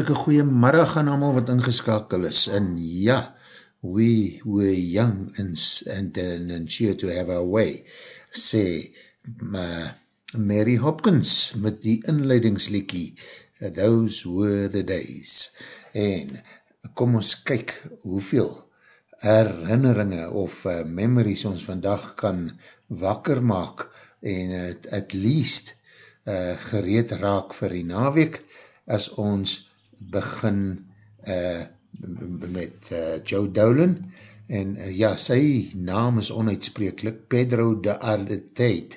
hartelike goeie middag aan allemaal wat ingeskakel is. En ja, we were young and, and, and, and sure to have our way, sê uh, Mary Hopkins met die inleidingsliekie Those Were The Days. En kom ons kyk hoeveel herinneringe of uh, memories ons vandag kan wakker maak en uh, at least uh, gereed raak vir die naweek as ons begin uh, met uh, Joe Dolan en uh, ja, sy naam is onuitspreeklik, Pedro de Arleteit,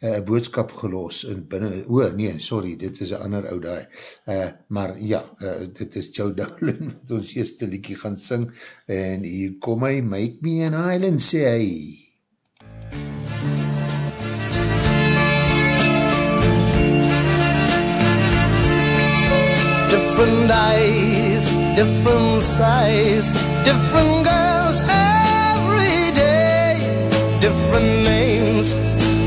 uh, boodskap gelos in binnen, o oh, nee, sorry, dit is een ander oud daai, uh, maar ja, uh, dit is Joe Dolan wat ons eerste liekie gaan sing en hier kom hy, Make Me an Island, sê hy. different eyes, different size, different girls every day, different names,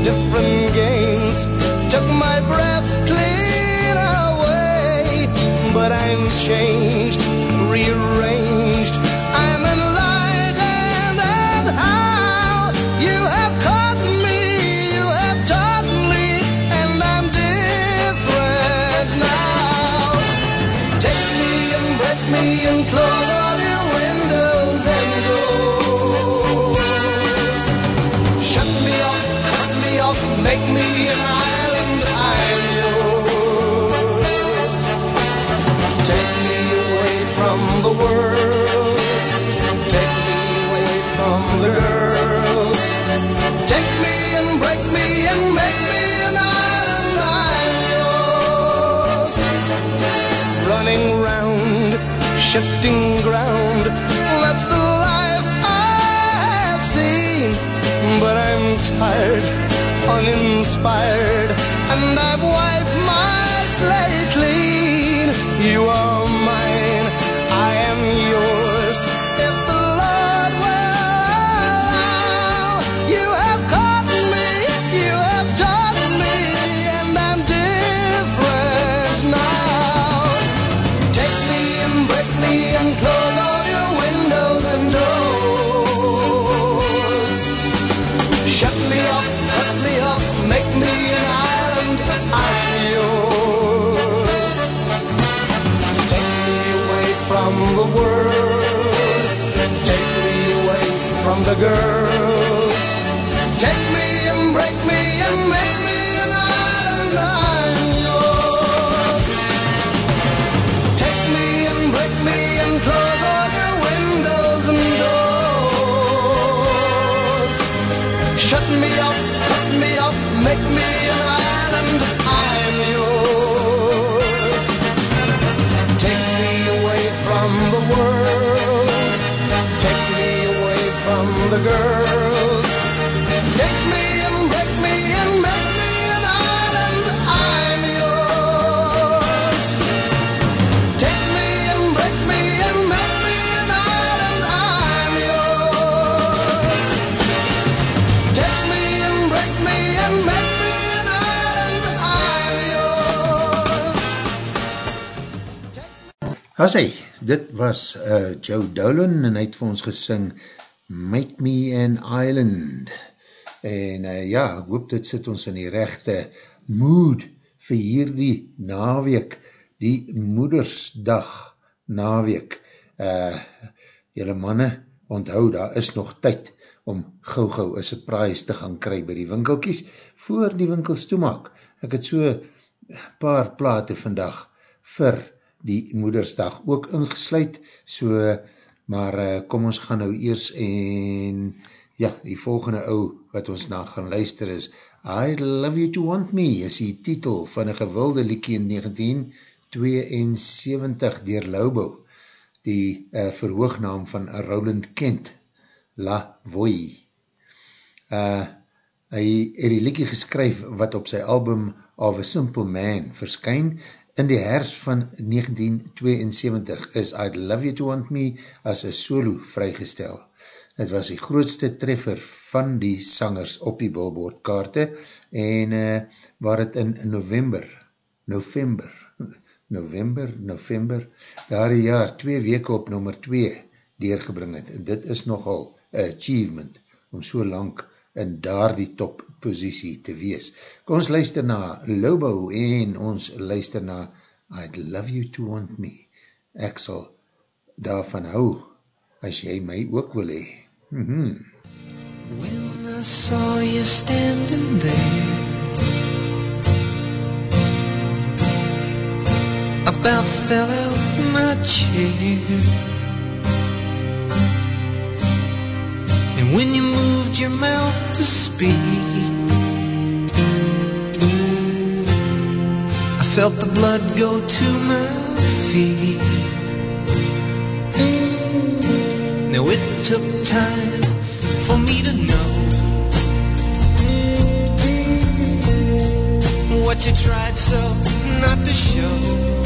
different games. Took my breath clean away, but I'm changed. fire As hy, dit was uh, Joe Dolan en hy het vir ons gesing Make Me an Island. En uh, ja, ek hoop dit sit ons in die rechte mood vir hierdie naweek, die moedersdag naweek. Uh, jylle manne, onthou, daar is nog tyd om gauw gauw een surprise te gaan kry by die winkelkies, voor die winkels toemaak. Ek het so paar plate vandag vir die moedersdag ook ingesluid, so, maar uh, kom ons gaan nou eers en, ja, die volgende ou wat ons na gaan luister is, I Love You To Want Me, is die titel van een gewilde liekie in 1972 dier Lobo, die uh, verhoognaam van Roland Kent, La Voy. Uh, hy het die liekie geskryf wat op sy album Of a Simple Man verskyn In die hers van 1972 is I'd Love You To Want Me as een solo vrygestel. Het was die grootste treffer van die sangers op die billboard kaarte en uh, waar het in november, november, november, november, daar die jaar twee weke op nummer 2 deurgebring het. En dit is nogal achievement om so lang in daar die top posiesie te wees. Kom ons luister na Lobo en ons luister na I'd love you to want me. Ek sal daarvan hou as jy my ook wil hee. Mm -hmm. When I saw you standing there About fell out my chair And when you moved your mouth to speak felt the blood go to my feet. Now it took time for me to know what you tried so not to show.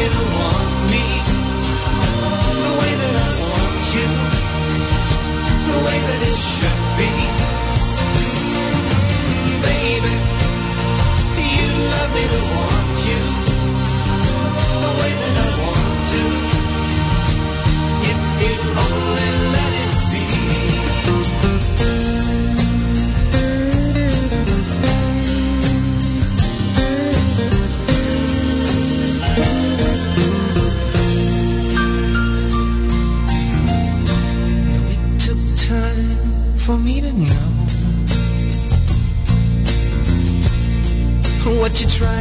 you to want The way that I want you The way that it should be baby. You'd love me to want you the way that I want to. If you'd only let you tried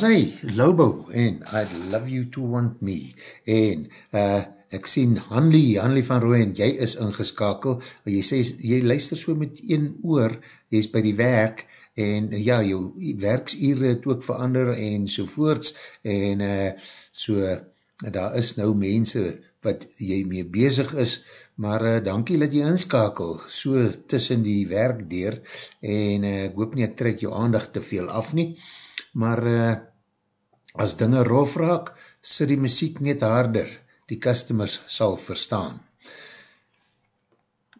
was hy, Lobo, en I'd love you to want me, en uh, ek sien Hanlie, Hanlie van Rooyen, jy is ingeskakel, jy sê, jy luister so met een oor, jy is by die werk, en ja, jou werksure het ook verander, en sovoorts, en uh, so, daar is nou mense, wat jy mee bezig is, maar uh, dankie dat jy inskakel, so tussen die werk deur, en uh, ek hoop nie, ek trek jou aandag te veel af nie, maar uh, as dinge rof raak, sit die muziek net harder, die customers sal verstaan.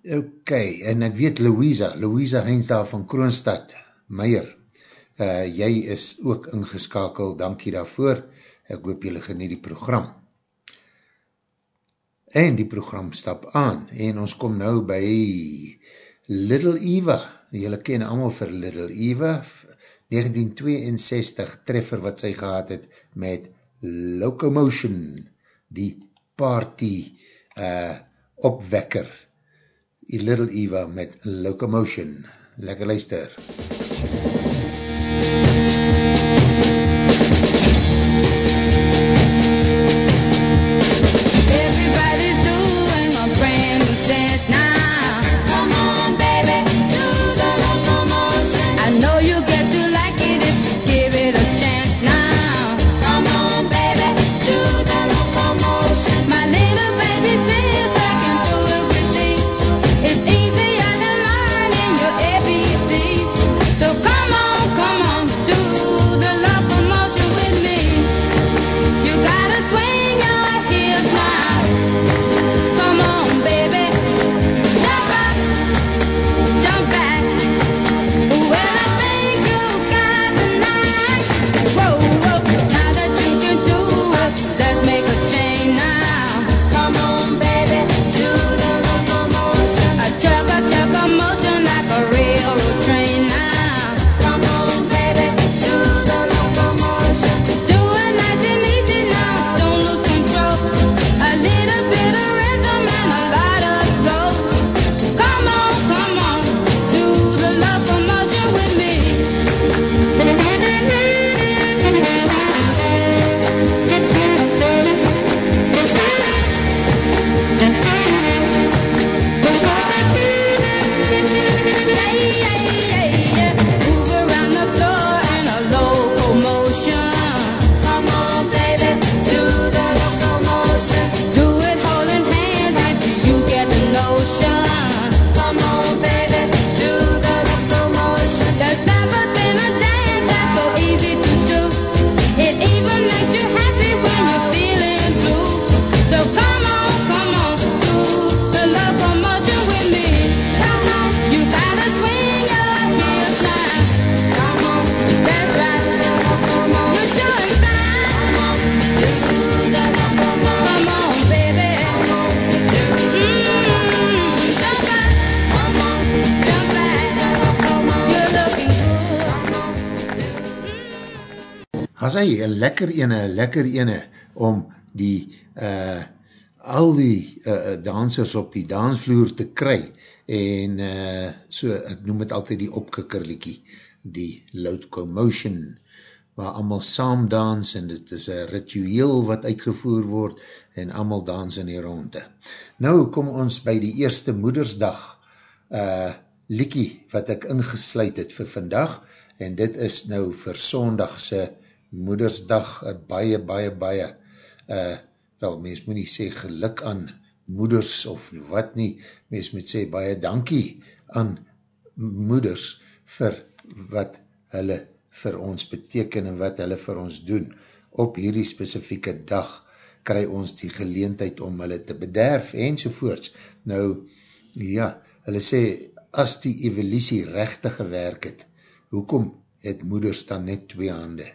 Ok, en ek weet Louisa, Louisa Heinsdaal van Kroonstad, Meijer, uh, jy is ook ingeskakel, dankie daarvoor, ek hoop jylle genie die program. En die program stap aan, en ons kom nou by Little Eva, jylle ken allemaal vir Little Eva, 1962 treffer wat sy gehad het met Locomotion, die party uh, opwekker. Die Little Eva met Locomotion. Lekker luister. Everybody's good. As hy, een lekker ene, lekker ene, om die, uh, al die uh, dansers op die dansvloer te kry, en uh, so, ek noem het altyd die opkikkerliekie, die locomotion, waar allemaal saam dans, en dit is een ritueel wat uitgevoer word, en allemaal dans in die ronde. Nou kom ons by die eerste moedersdag, uh, liekie, wat ek ingesluid het vir vandag, en dit is nou vir sondagse moedersdag, uh, baie, baie, baie, uh, wel, mens moet nie sê geluk aan moeders of wat nie, mens moet sê baie dankie aan moeders vir wat hulle vir ons beteken en wat hulle vir ons doen. Op hierdie specifieke dag kry ons die geleentheid om hulle te bederf en sovoorts. Nou, ja, hulle sê, as die evolutie rechte gewerk het, hoekom het moeders dan net twee hande?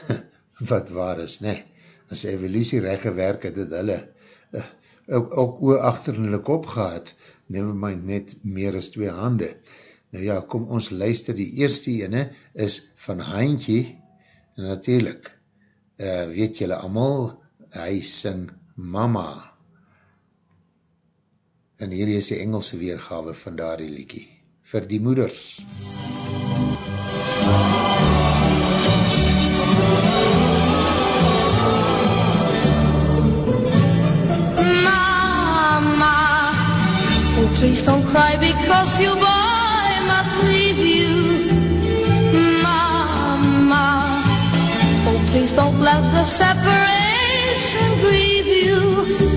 wat waar is, ne? As evolutie recht gewerk het, het hulle uh, ook, ook oor achter in hulle kop gehad, never mind net meer as twee hande. Nou ja, kom ons luister, die eerste ene is van Heintje, en natuurlijk, uh, weet julle allemaal, hy sing Mama. En hier is die Engelse weergawe van daar die liekie, vir die moeders. Mama, Please don't cry because your boy must leave you, Mama. Oh, please don't let the separation grieve you.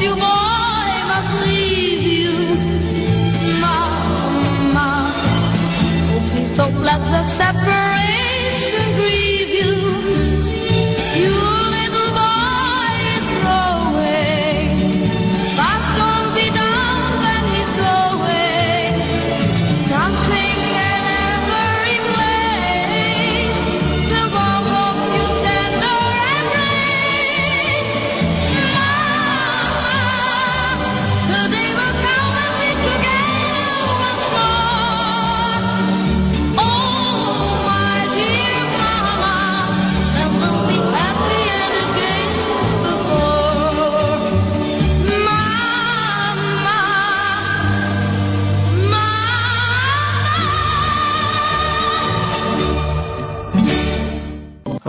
you must leave you. Mama, oh, please don't let them separate.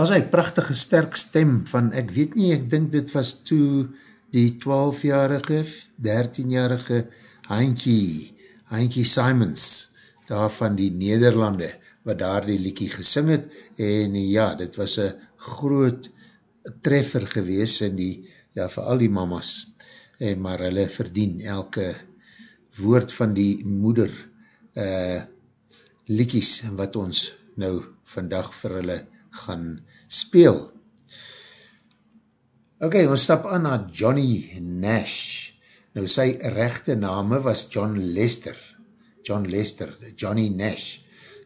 As hy prachtige sterk stem van, ek weet nie, ek dink dit was toe die 12-jarige, 13-jarige Heintjie, Heintjie Simons, daar van die Nederlande, wat daar die liekie gesing het, en ja, dit was een groot treffer gewees in die, ja, vir al die mamas, en maar hulle verdien elke woord van die moeder uh, liekies, wat ons nou vandag vir hulle gaan speel. Ok, ons stap aan na Johnny Nash. Nou sy rechte name was John Lester. John Lester, Johnny Nash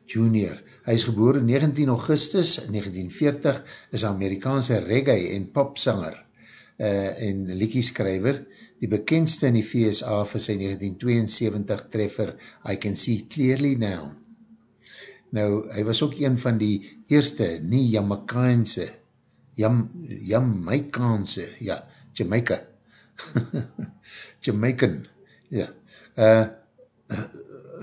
Jr. Hy is geboor 19 augustus 1940, is Amerikaanse reggae en popsanger uh, en liekieskrijver. Die bekendste in die VSA vir sy 1972 treffer I Can See Clearly Now. Nou, hy was ook een van die eerste, nie Jamaicaanse, Jam, Jamaicaanse, ja, Jamaica, Jamaican, ja, uh,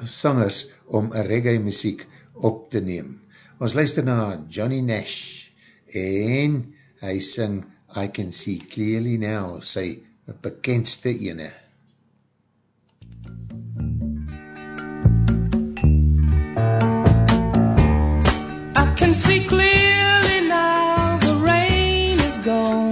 sangers om reggae muziek op te neem. Ons luister na Johnny Nash en hy sing I Can See Clearly Now, sy bekendste ene. See clearly now the rain is gone.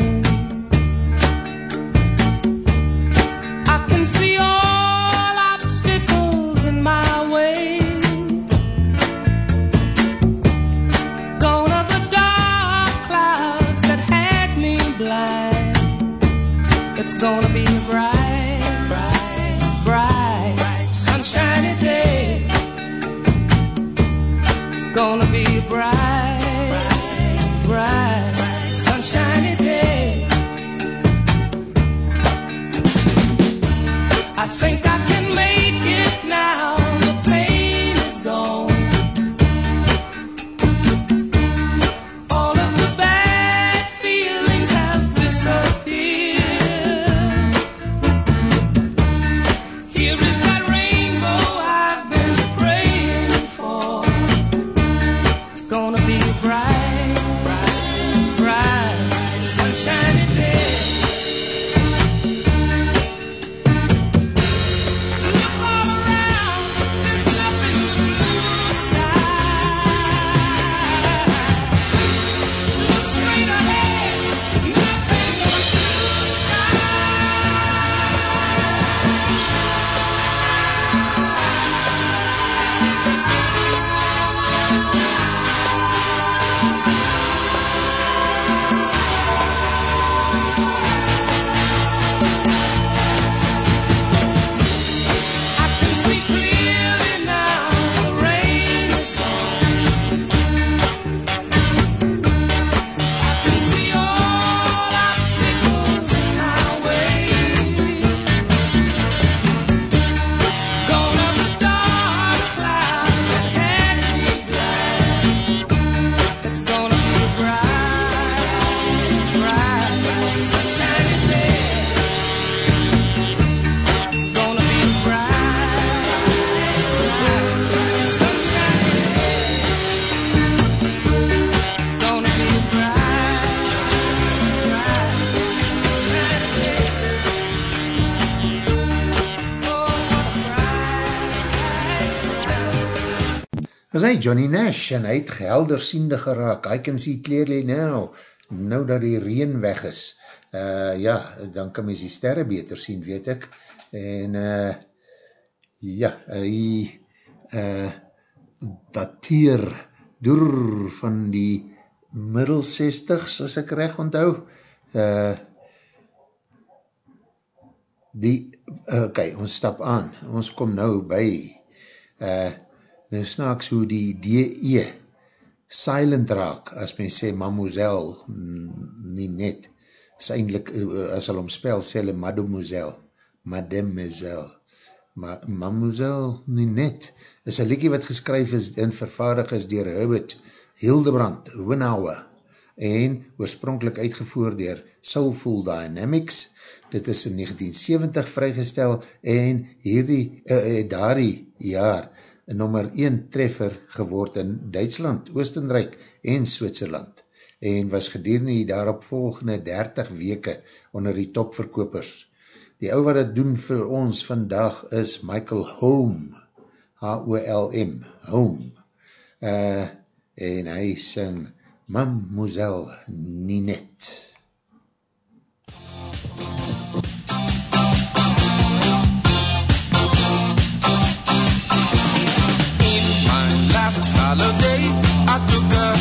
Hy Johnny Nash en hy het gehelder siende geraak, I can see clearly now, nou dat die reen weg is, uh, ja, dan kan mys die sterre beter sien, weet ek, en uh, ja, hy uh, dateer door van die middel 60s, as ek recht onthou, uh, die, ok, ons stap aan, ons kom nou by, uh, nou snaaks hoe die DE silent raak, as men sê mademoiselle, nie net, is eindelijk, uh, as hulle omspel, sê hulle mademoiselle, mademoiselle, Ma mademoiselle nie net, is een liekie wat geskryf is en vervaardig is dier Herbert Hildebrand Winauwe en oorspronkelijk uitgevoer dier Soulful Dynamics, dit is in 1970 vrygestel en hierdie, uh, daardie jaar nummer 1 treffer geword in Duitsland, Oostenrijk en Switserland en was gedurende die daarop volgende 30 weke onder die topverkopers. Die ou wat het doen vir ons vandag is Michael Holm, H-O-L-M, Holm, uh, en hy sing Mademoiselle Ninette. Holiday, I took a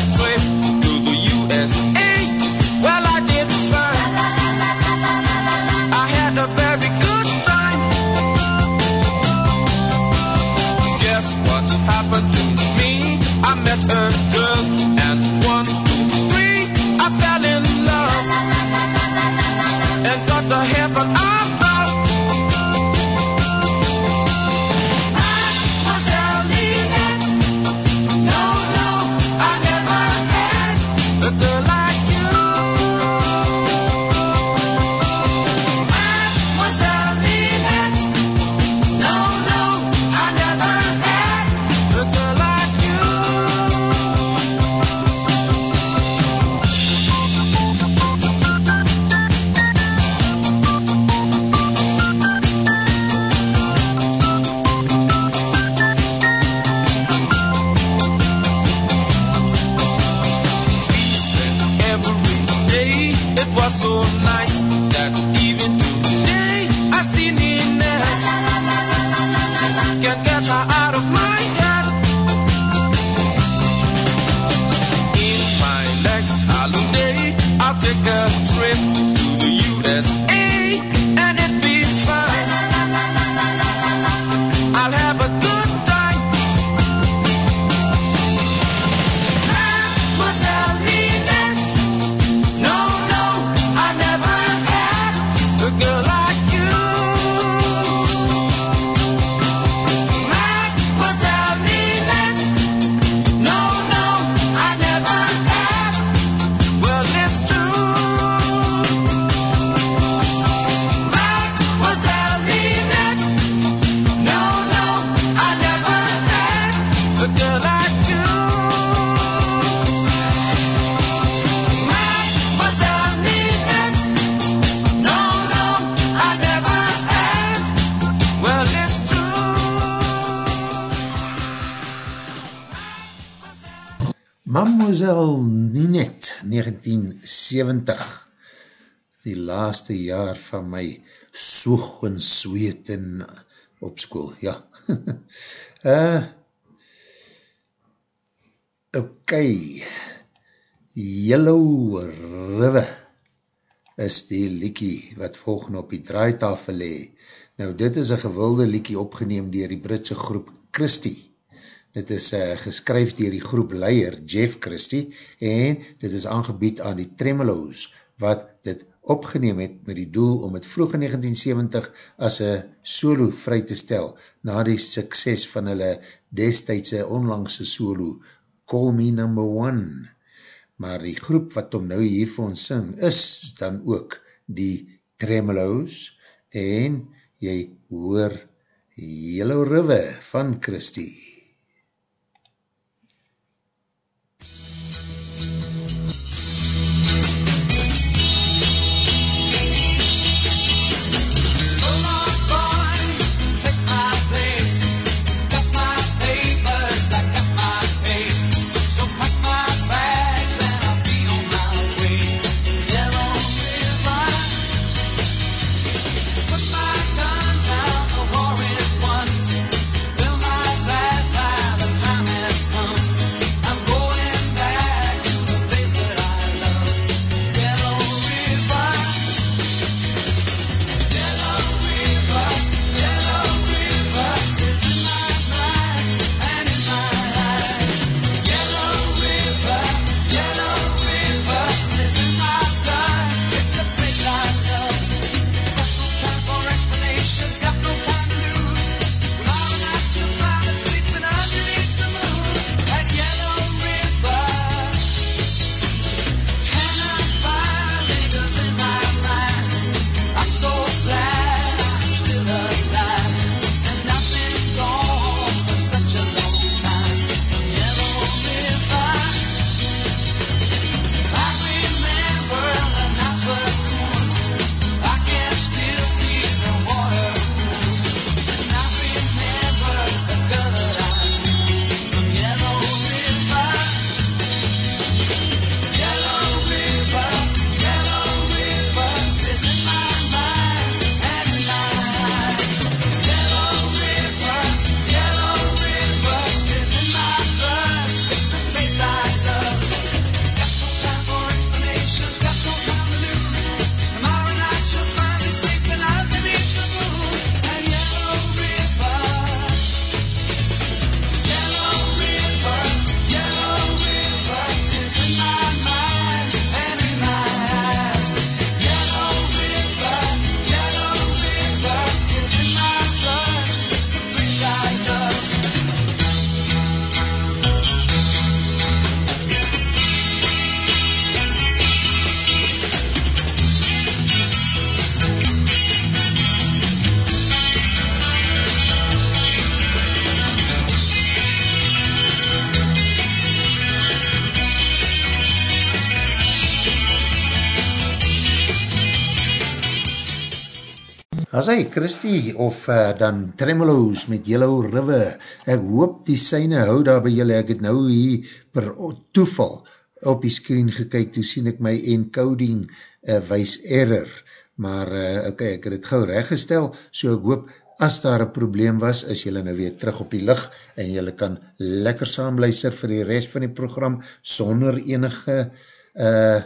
1970, die laaste jaar van my soeg en zweet en op school, ja. uh, ok, Yellow River is die liekie wat volgende op die draaitafel lee. Nou, dit is een gewilde liekie opgeneem dier die Britse groep Christie. Dit is uh, geskryf dier die groep leier Jeff Christie en dit is aangebied aan die Tremeloos wat dit opgeneem het met die doel om het vroeg in 1970 as een solo vry te stel na die sukses van hulle destijdse onlangse solo Call Me Number One. Maar die groep wat om nou hier vir ons sing is dan ook die Tremeloos en jy hoor Yellow River van Christie. Christy, of uh, dan Tremolos met Yellow River, ek hoop die syne hou daar by julle, ek het nou hier per toeval op die screen gekyk, toe sien ek my encoding uh, wees error, maar uh, ok, ek het het gauw reggestel, so ek hoop, as daar een probleem was, is julle nou weer terug op die licht, en julle kan lekker saamluister vir die rest van die program, sonder enige uh,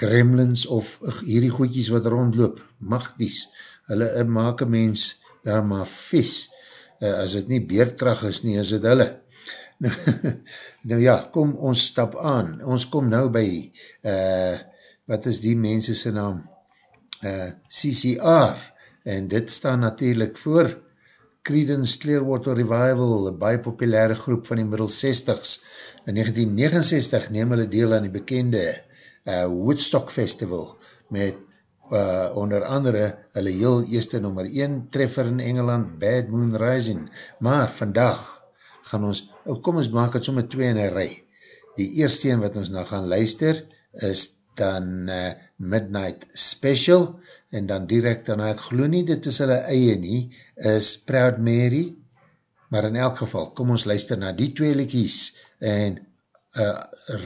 gremlins of hierdie goedjies wat rondloop, magties, hulle uh, maak een mens daar maar vies, uh, as het nie beerdrag is nie, is het hulle. nou ja, kom ons stap aan, ons kom nou by, uh, wat is die mense naam? Uh, CCR, en dit staan natuurlijk voor Creedence Clearwater Revival, een baie populaire groep van die middel 60s. In 1969 neem hulle deel aan die bekende uh, Woodstock Festival met uh, onder andere hulle heel eerste nummer 1 treffer in Engeland, Bad Moon Rising. Maar vandag gaan ons, oh, kom ons maak het so met twee in een rij. Die eerste een wat ons nou gaan luister is dan uh, Midnight Special en dan direct dan ek glo nie, dit is hulle eie nie, is Proud Mary, maar in elk geval, kom ons luister na die twee likies en uh,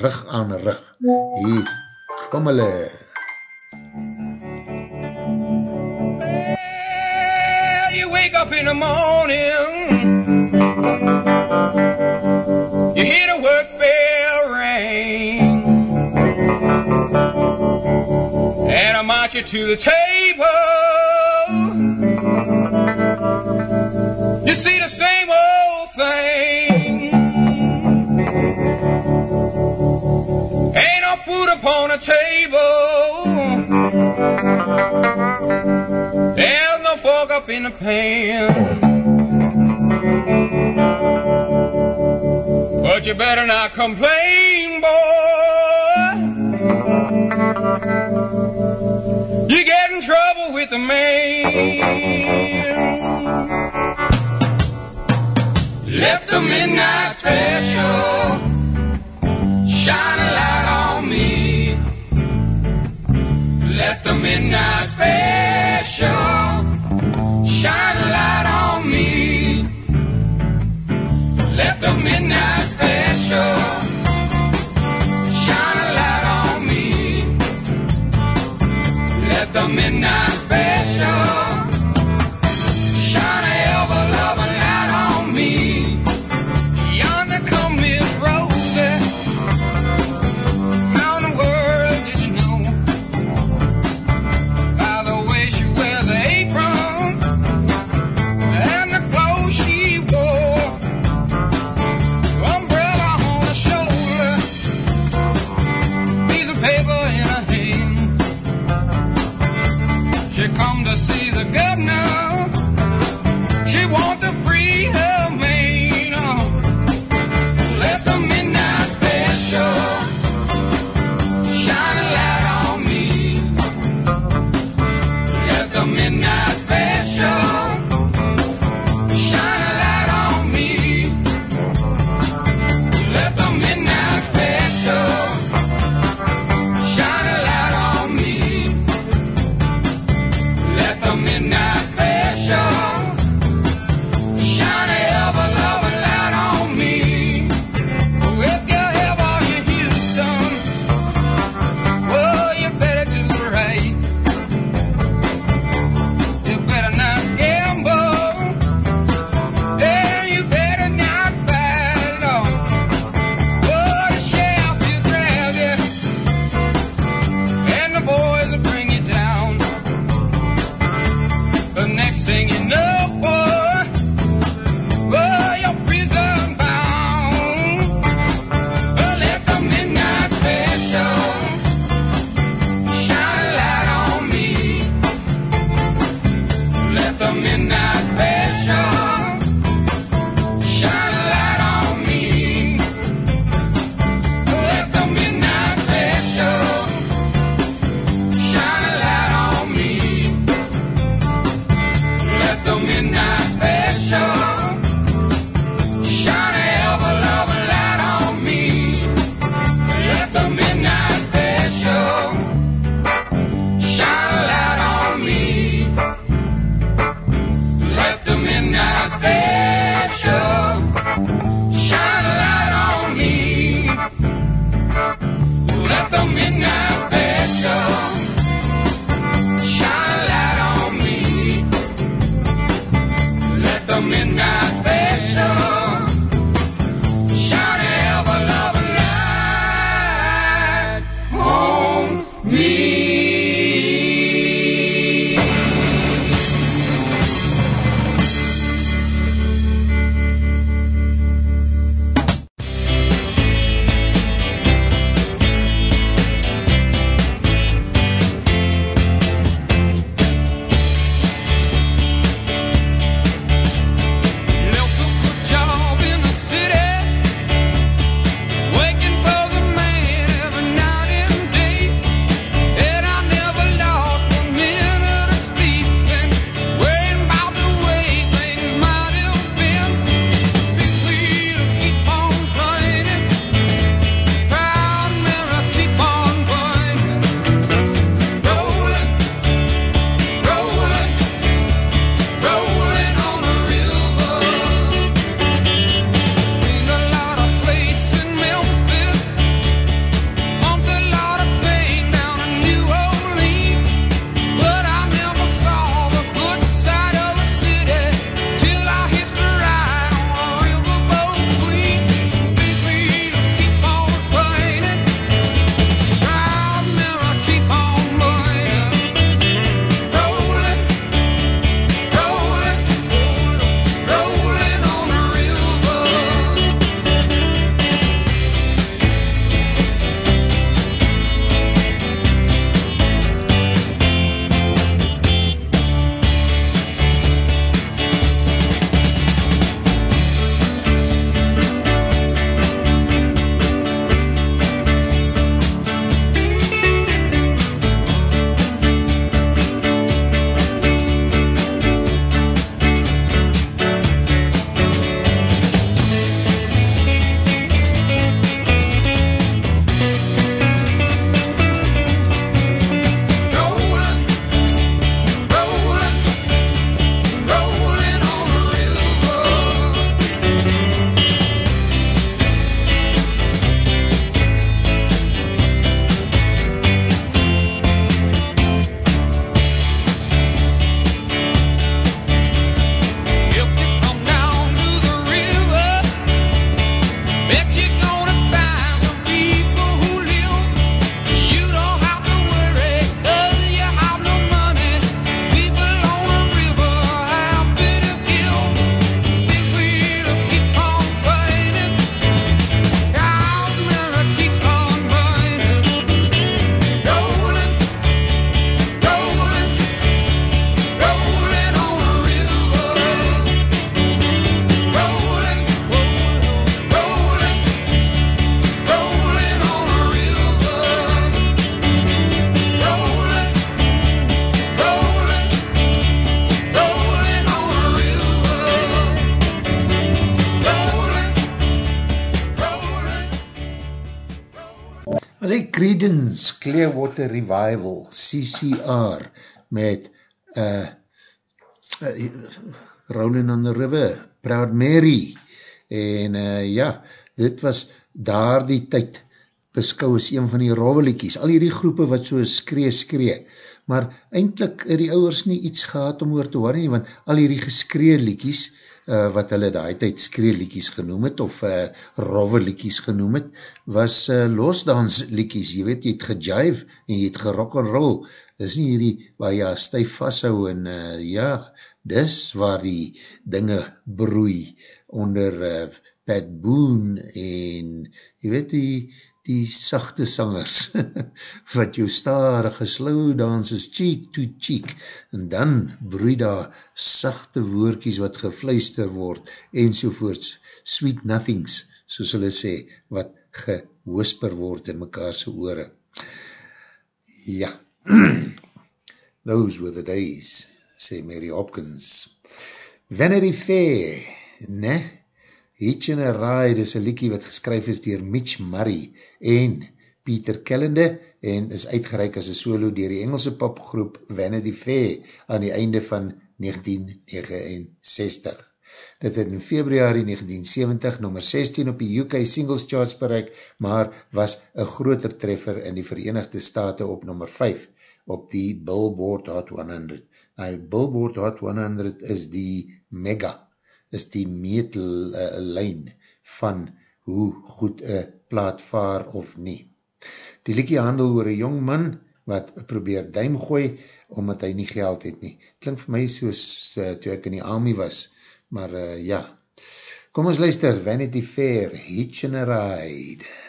rug aan rug. Hier, kom hulle. Well, up in the morning, you hear the work bell ring, and I march you to the table. In pan. But you better not complain, boy. You get in trouble with the man. Let the midnight special shine a light on me. Let the midnight special shine a light Clearwater Revival, CCR, met uh, uh, Rolling on the River, Proud Mary, en uh, ja, dit was daar die tyd beskou as een van die roveliekies, al hierdie groepe wat so skree skree, maar eindelijk het die ouwers nie iets gehad om oor te hoor nie, want al hierdie geskree liekies, uh, wat hulle daai tyd skreeliekies genoem het, of uh, roveliekies genoem het, was uh, losdansliekies, jy weet, jy het gejive en jy het roll, dis nie hierdie waar jy stijf vasthou en uh, ja, dis waar die dinge broei onder uh, Pat Boone en jy weet die die sachte sangers, wat jou starige slow danses cheek to cheek, en dan broei daar sachte woordkies wat gefluister word, en sovoorts, sweet nothings, soos hulle sê, wat gewhisper word in mekaarse oore. Ja, those were the days, sê Mary Hopkins. Vanity Fair, ne? Hitch in a Ride is een liekie wat geskryf is dier Mitch Murray en Peter Kellende en is uitgereik as een solo dier die Engelse popgroep Vanity Fair aan die einde van 1969. Dit het in februari 1970 nummer 16 op die UK Singles Charts bereik, maar was een groter treffer in die Verenigde Staten op nummer 5 op die Billboard Hot 100. Nou, Billboard Hot 100 is die mega is die meetlijn van hoe goed een plaat vaar of nie. Die liekie handel oor een jong man wat probeer duim gooi omdat hy nie geld het nie. Klink vir my soos uh, toe ek in die army was, maar uh, ja. Kom ons luister, Vanity Fair, Hitch and a Ride.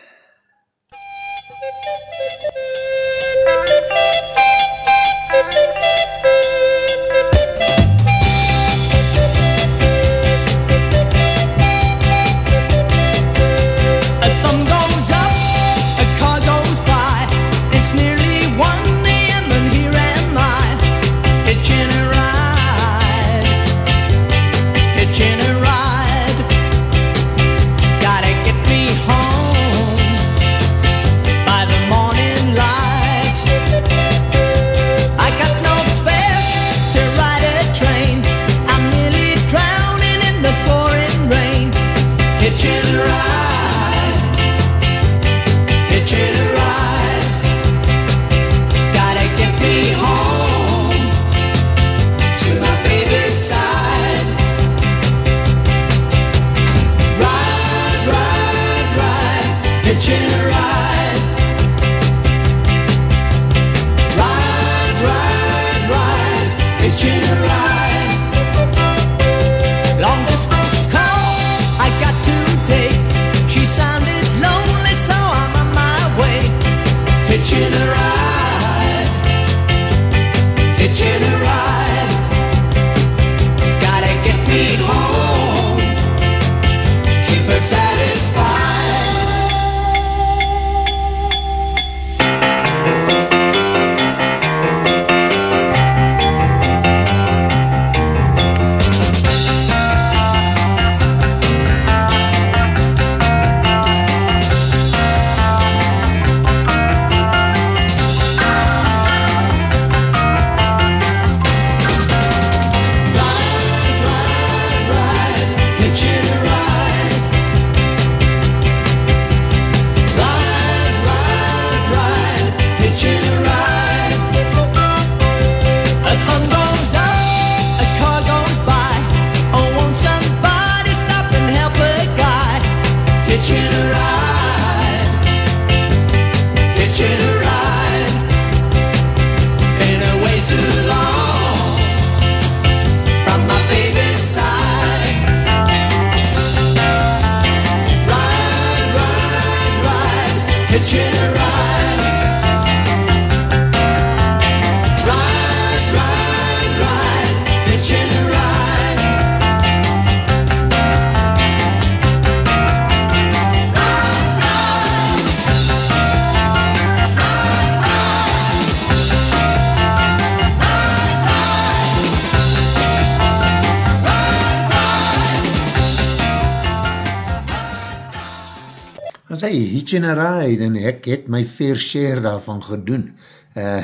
Hitchenarai, en ek het my fair share daarvan gedoen. Uh,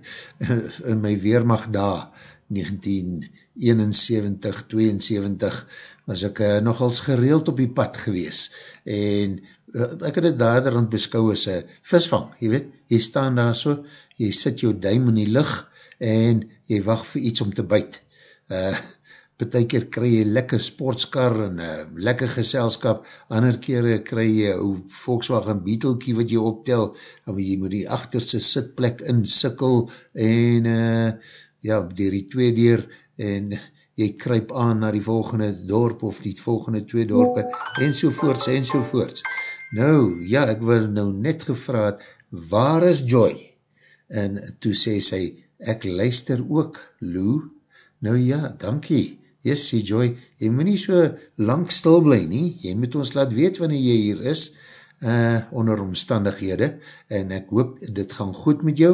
in my weermacht daar, 1971, 72, was ek uh, nogals gereeld op die pad gewees. En uh, ek het het daarderhand beskou as uh, visvang, jy weet, jy staan daar so, jy sit jou duim in die licht, en jy wacht vir iets om te byt. Uh, beteker kry jy lekker sportskar en uh, lekker geselskap, ander kere kry jy ou Volkswagen Beetlekie wat jy optel, en jy moet die achterste sitplek in sikkel, en uh, ja, dier die twee deur, en jy kryp aan na die volgende dorp, of die volgende twee dorpe, en sovoorts, en sovoorts. Nou, ja, ek wil nou net gevraad, waar is Joy? En toe sê sy, ek luister ook, Lou, nou ja, dankie, Yes, sê Joy, jy moet nie so lang stil bly nie, jy moet ons laat weet wanneer jy hier is, uh, onder omstandighede, en ek hoop dit gaan goed met jou,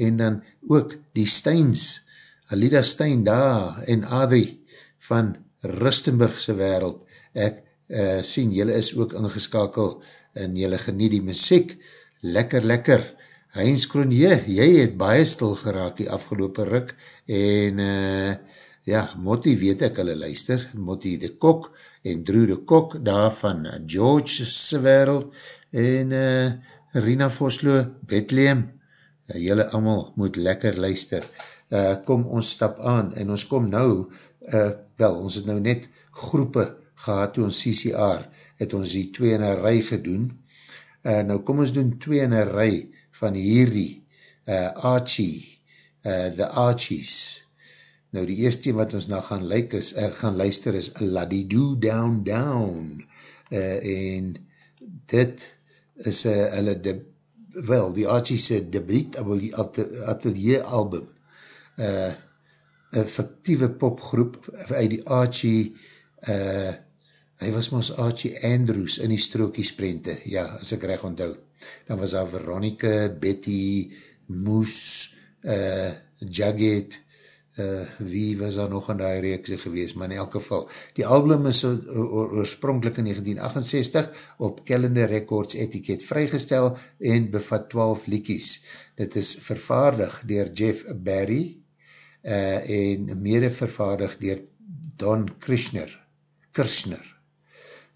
en dan ook die Steins, Alida Stein daar, en Adrie, van Rustenburgse wereld, ek uh, sien, jylle is ook ingeskakel, en jylle genie die muziek, lekker, lekker, Heinz Kronje, jy het baie stil geraak die afgelopen ruk, en uh, ja, Motti weet ek hulle luister, Motti de Kok en Drew de Kok, daar van George se wereld, en uh, Rina Voslo, Bethlehem, uh, julle allemaal moet lekker luister. Uh, kom ons stap aan, en ons kom nou, uh, wel, ons het nou net groepe gehad, toe ons CCR, het ons die twee in een rij gedoen, uh, nou kom ons doen twee in een rij van hierdie, uh, Archie, uh, The Archies, Nou die eerste wat ons nou gaan, like is, uh, gaan luister is Laddie Doo Down Down. Uh, en dit is uh, hulle de, wel, die Archie se debuut atelier album. Uh, een fictieve popgroep uit die Archie uh, hy was ons Archie Andrews in die strookiesprente, ja, as ek reg onthou. Dan was daar Veronica, Betty Moes uh, Jughead uh, wie was daar nog in die reekse gewees, maar in elk geval. Die album is oorspronkelijk in 1968 op Calendar Records etiket vrygestel en bevat 12 liekies. Dit is vervaardig dier Jeff Barry uh, en mede vervaardig dier Don Krishner. Krishner.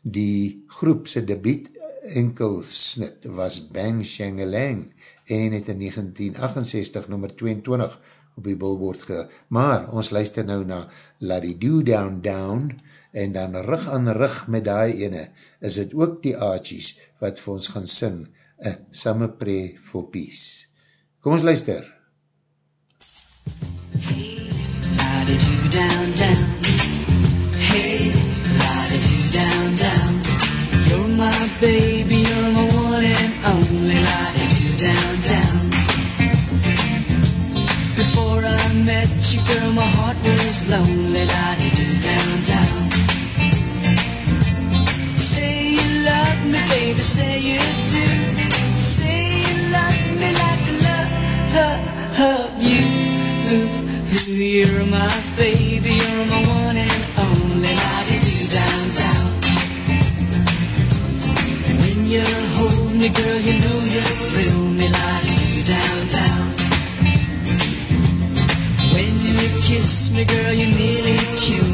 Die groepse debiet enkelsnit was Bang Shangalang en het in 1968 nummer 22 op die billboard ge, maar ons luister nou na Let It Do Down Down, en dan rug aan rug met die ene, is het ook die Archies, wat vir ons gaan sing, a Summer Pray for Peace. Kom ons luister. Hey, let it do down, down. Hey, let it do down, down. You're my baby, Let it do down, down. Say you love me, baby, say you do. Say you love me like I love, love you. You're my baby, you're my one and only. It do down, down. When you hold me, girl, you know you kiss me, girl, you nearly kill me.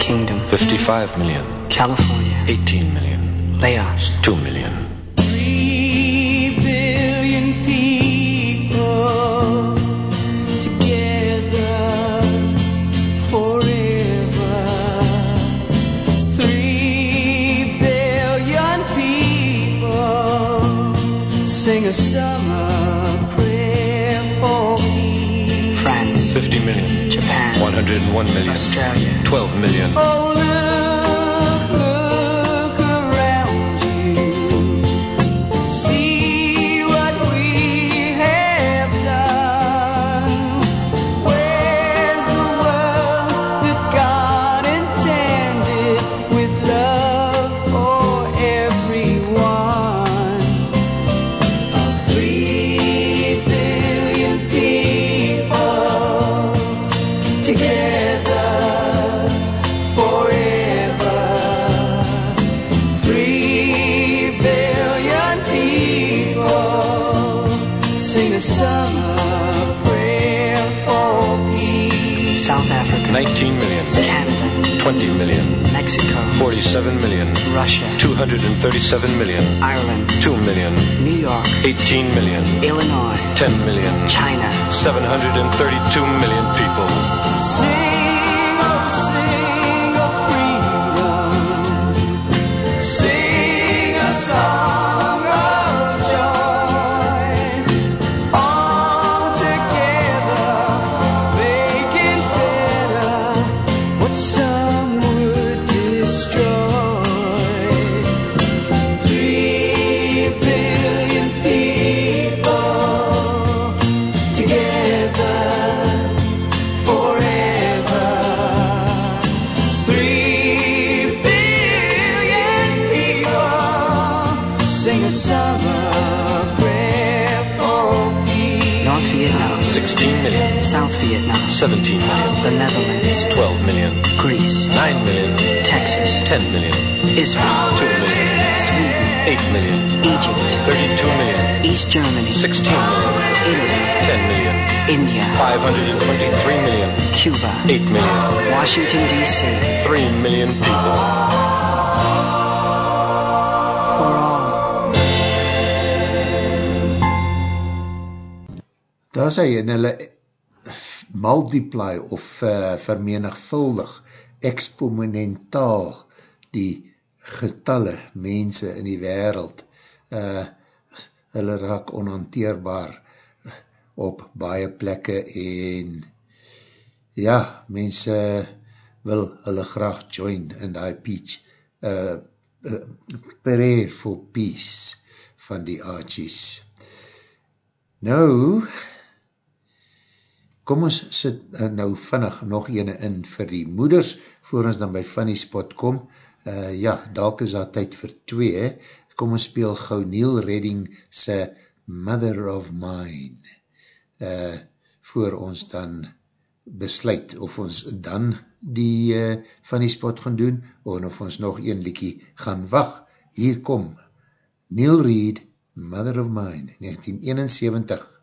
Kingdom, 55 million. California, 18 million. Laos, 2 million. 50 million. Japan, 101 million. Australia, 12 million. Oh, 47 million. Russia, 237 million. Ireland, 2 million. New York, 18 million. Illinois, 10 million. China, 732 million people. 10 million. Israel, 2 million. Sweden, 8 million. Egypt, 32 million. East Germany, 16 million. Italy, 10 million. India, 523 million. Cuba, 8 million. Washington, D.C. 3 million people. For all. daar sy en hulle multiply of uh, vermenigvuldig exponentaal die getalle mense in die wereld uh, hulle raak onhanteerbaar op baie plekke en ja, mense wil hulle graag join in die peach uh, uh, prayer for peace van die Archies nou kom ons sit nou vinnig nog ene in vir die moeders, voor ons dan by Funny Spot kom, uh, ja, dalk is daar tyd vir twee, kom ons speel gauw Neil Redding sy Mother of Mine, uh, voor ons dan besluit of ons dan die uh, Funny Spot gaan doen, of ons nog een liekie gaan wacht. Hier kom Neil Reed, Mother of Mine, 1971.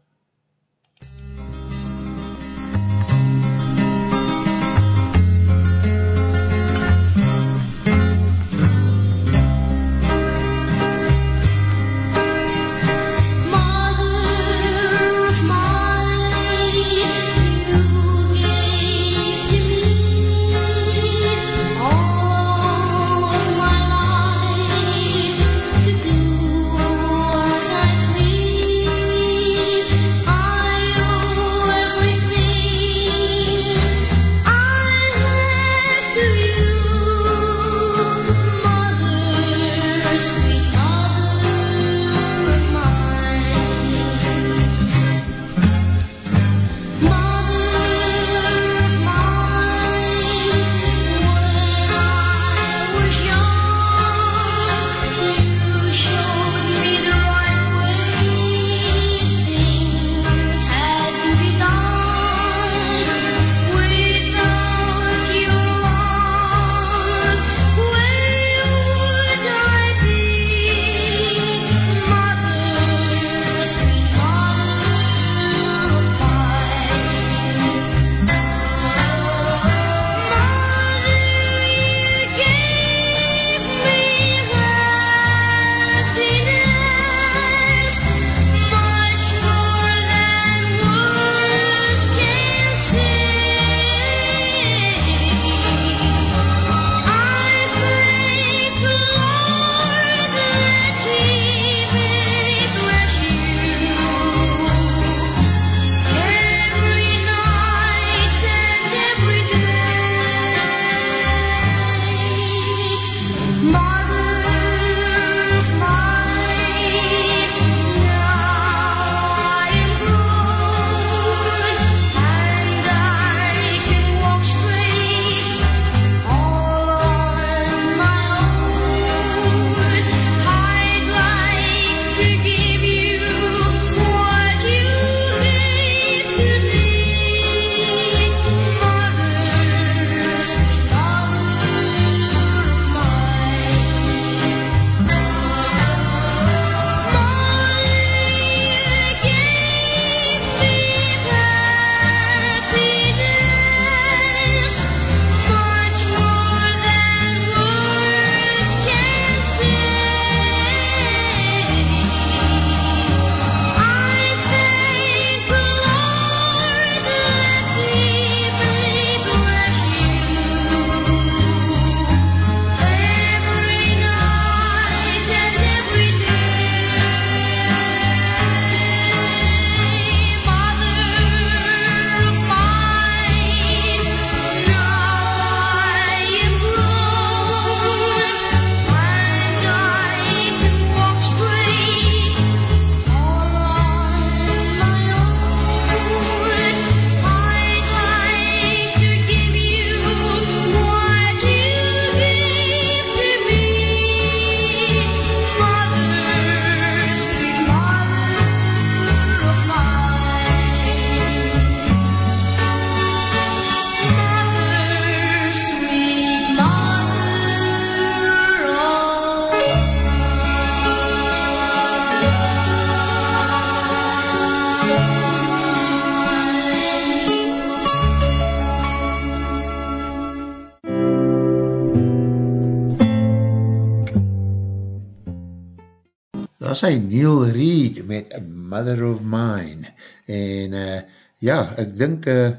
Hy Neil Reed met A Mother of Mine. En uh, ja, ek dink uh,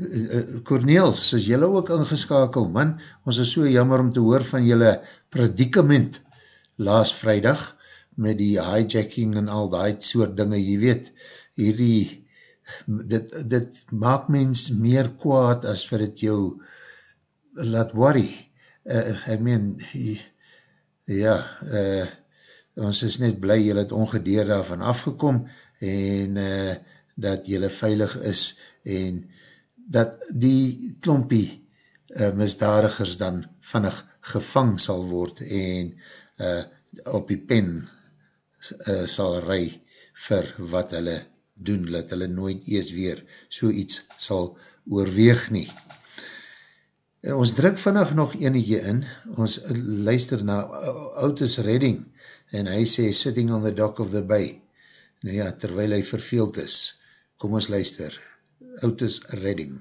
uh, Corneels, is jylle ook ingeskakel, man, ons is so jammer om te hoor van jylle predikament laas vrijdag met die hijacking en al die soort dinge, jy weet, hierdie dit, dit maak mens meer kwaad as vir het jou laat worry. Uh, ek meen, ja, uh, ons is net blij jy het ongedeer daarvan afgekom en uh, dat jylle veilig is en dat die klompie uh, misdadigers dan vannig gevang sal word en uh, op die pen uh, sal ry vir wat hulle doen, dat hulle nooit ees weer so iets sal oorweeg nie. Ons druk vannig nog enige in, ons luister na Otis Redding, en hy sê, sitting on the dock of the bay, nou ja, terwijl hy verveeld is, kom ons luister, Otis Redding.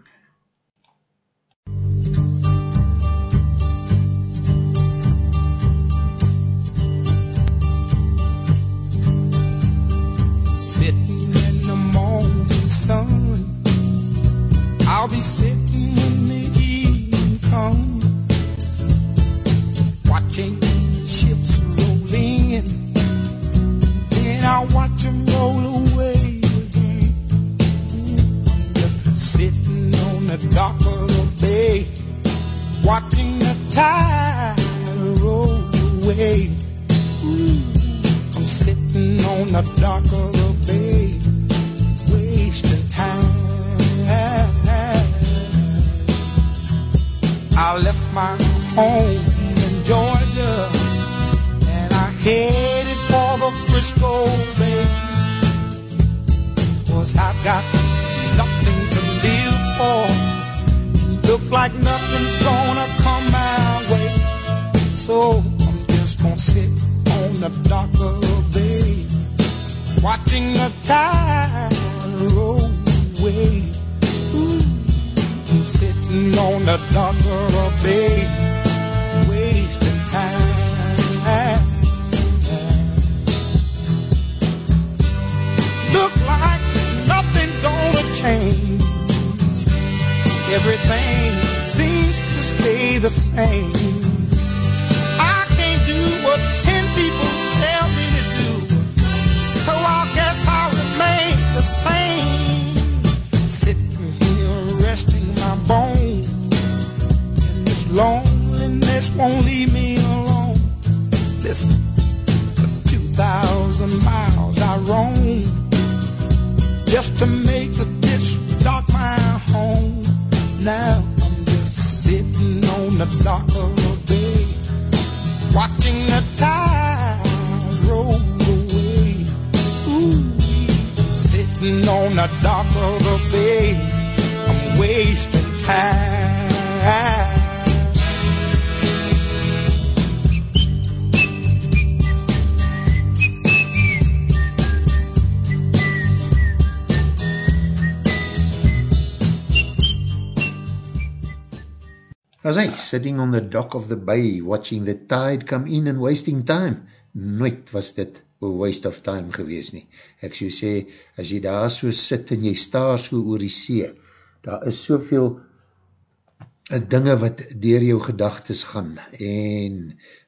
Watching the tide roll away. I'm sitting on the dock of the bay, wasting time. I left my home in Georgia and I headed for the Frisco Bay. Cause I've got nothing to. Look like nothing's gonna come my way. So I'm just gonna sit on the dock of the bay, watching the tide roll away. Ooh, I'm sitting on the dock of the bay, wasting time. Look like nothing's gonna change. Everything seems to stay the same. I can't do what ten people tell me to do. So I guess I'll remain the same. Sitting here resting my bones. And this loneliness won't leave me alone. Listen, for 2,000 miles I roam. Just to make home. Now I'm just sitting on the dock of the bay watching the tides roll away. Ooh, sitting on the dock of the bay. I'm wasting time. As hy, sitting on the dock of the bay, watching the tide come in and wasting time. Nooit was dit a waste of time gewees nie. Ek so sê, as jy daar so sit en jy staar so oor die see, daar is soveel uh, dinge wat dier jou gedagtes gaan. En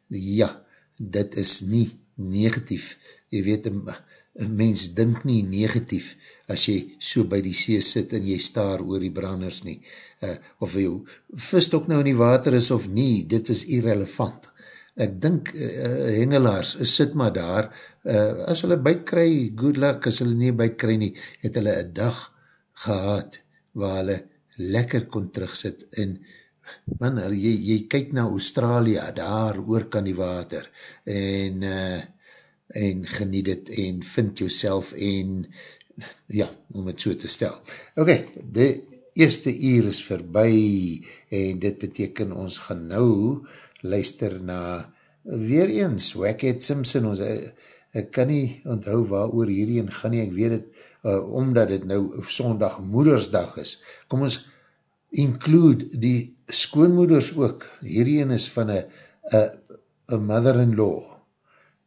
ja, dit is nie negatief. Jy weet, een mens dink nie negatief as jy so by die see sit en jy staar oor die branders nie. Uh, of jou vist ook nou in die water is of nie, dit is irrelevant. Ek dink uh, hengelaars sit maar daar, uh, as hulle buit kry, good luck, as hulle nie buit kry nie, het hulle een dag gehad waar hulle lekker kon terugsit en man, jy, jy kyk na Australië, daar oor kan die water en uh, en geniet het en vind jouself en ja, om het so te stel. Ok, die eerste uur is verby en dit beteken ons gaan nou luister na weer eens Wackhead Simpson. Ons, ek, ek kan nie onthou waar oor hierheen gaan nie, ek weet het uh, omdat het nou sondag moedersdag is, kom ons include die skoonmoeders ook, hierheen is van een mother-in-law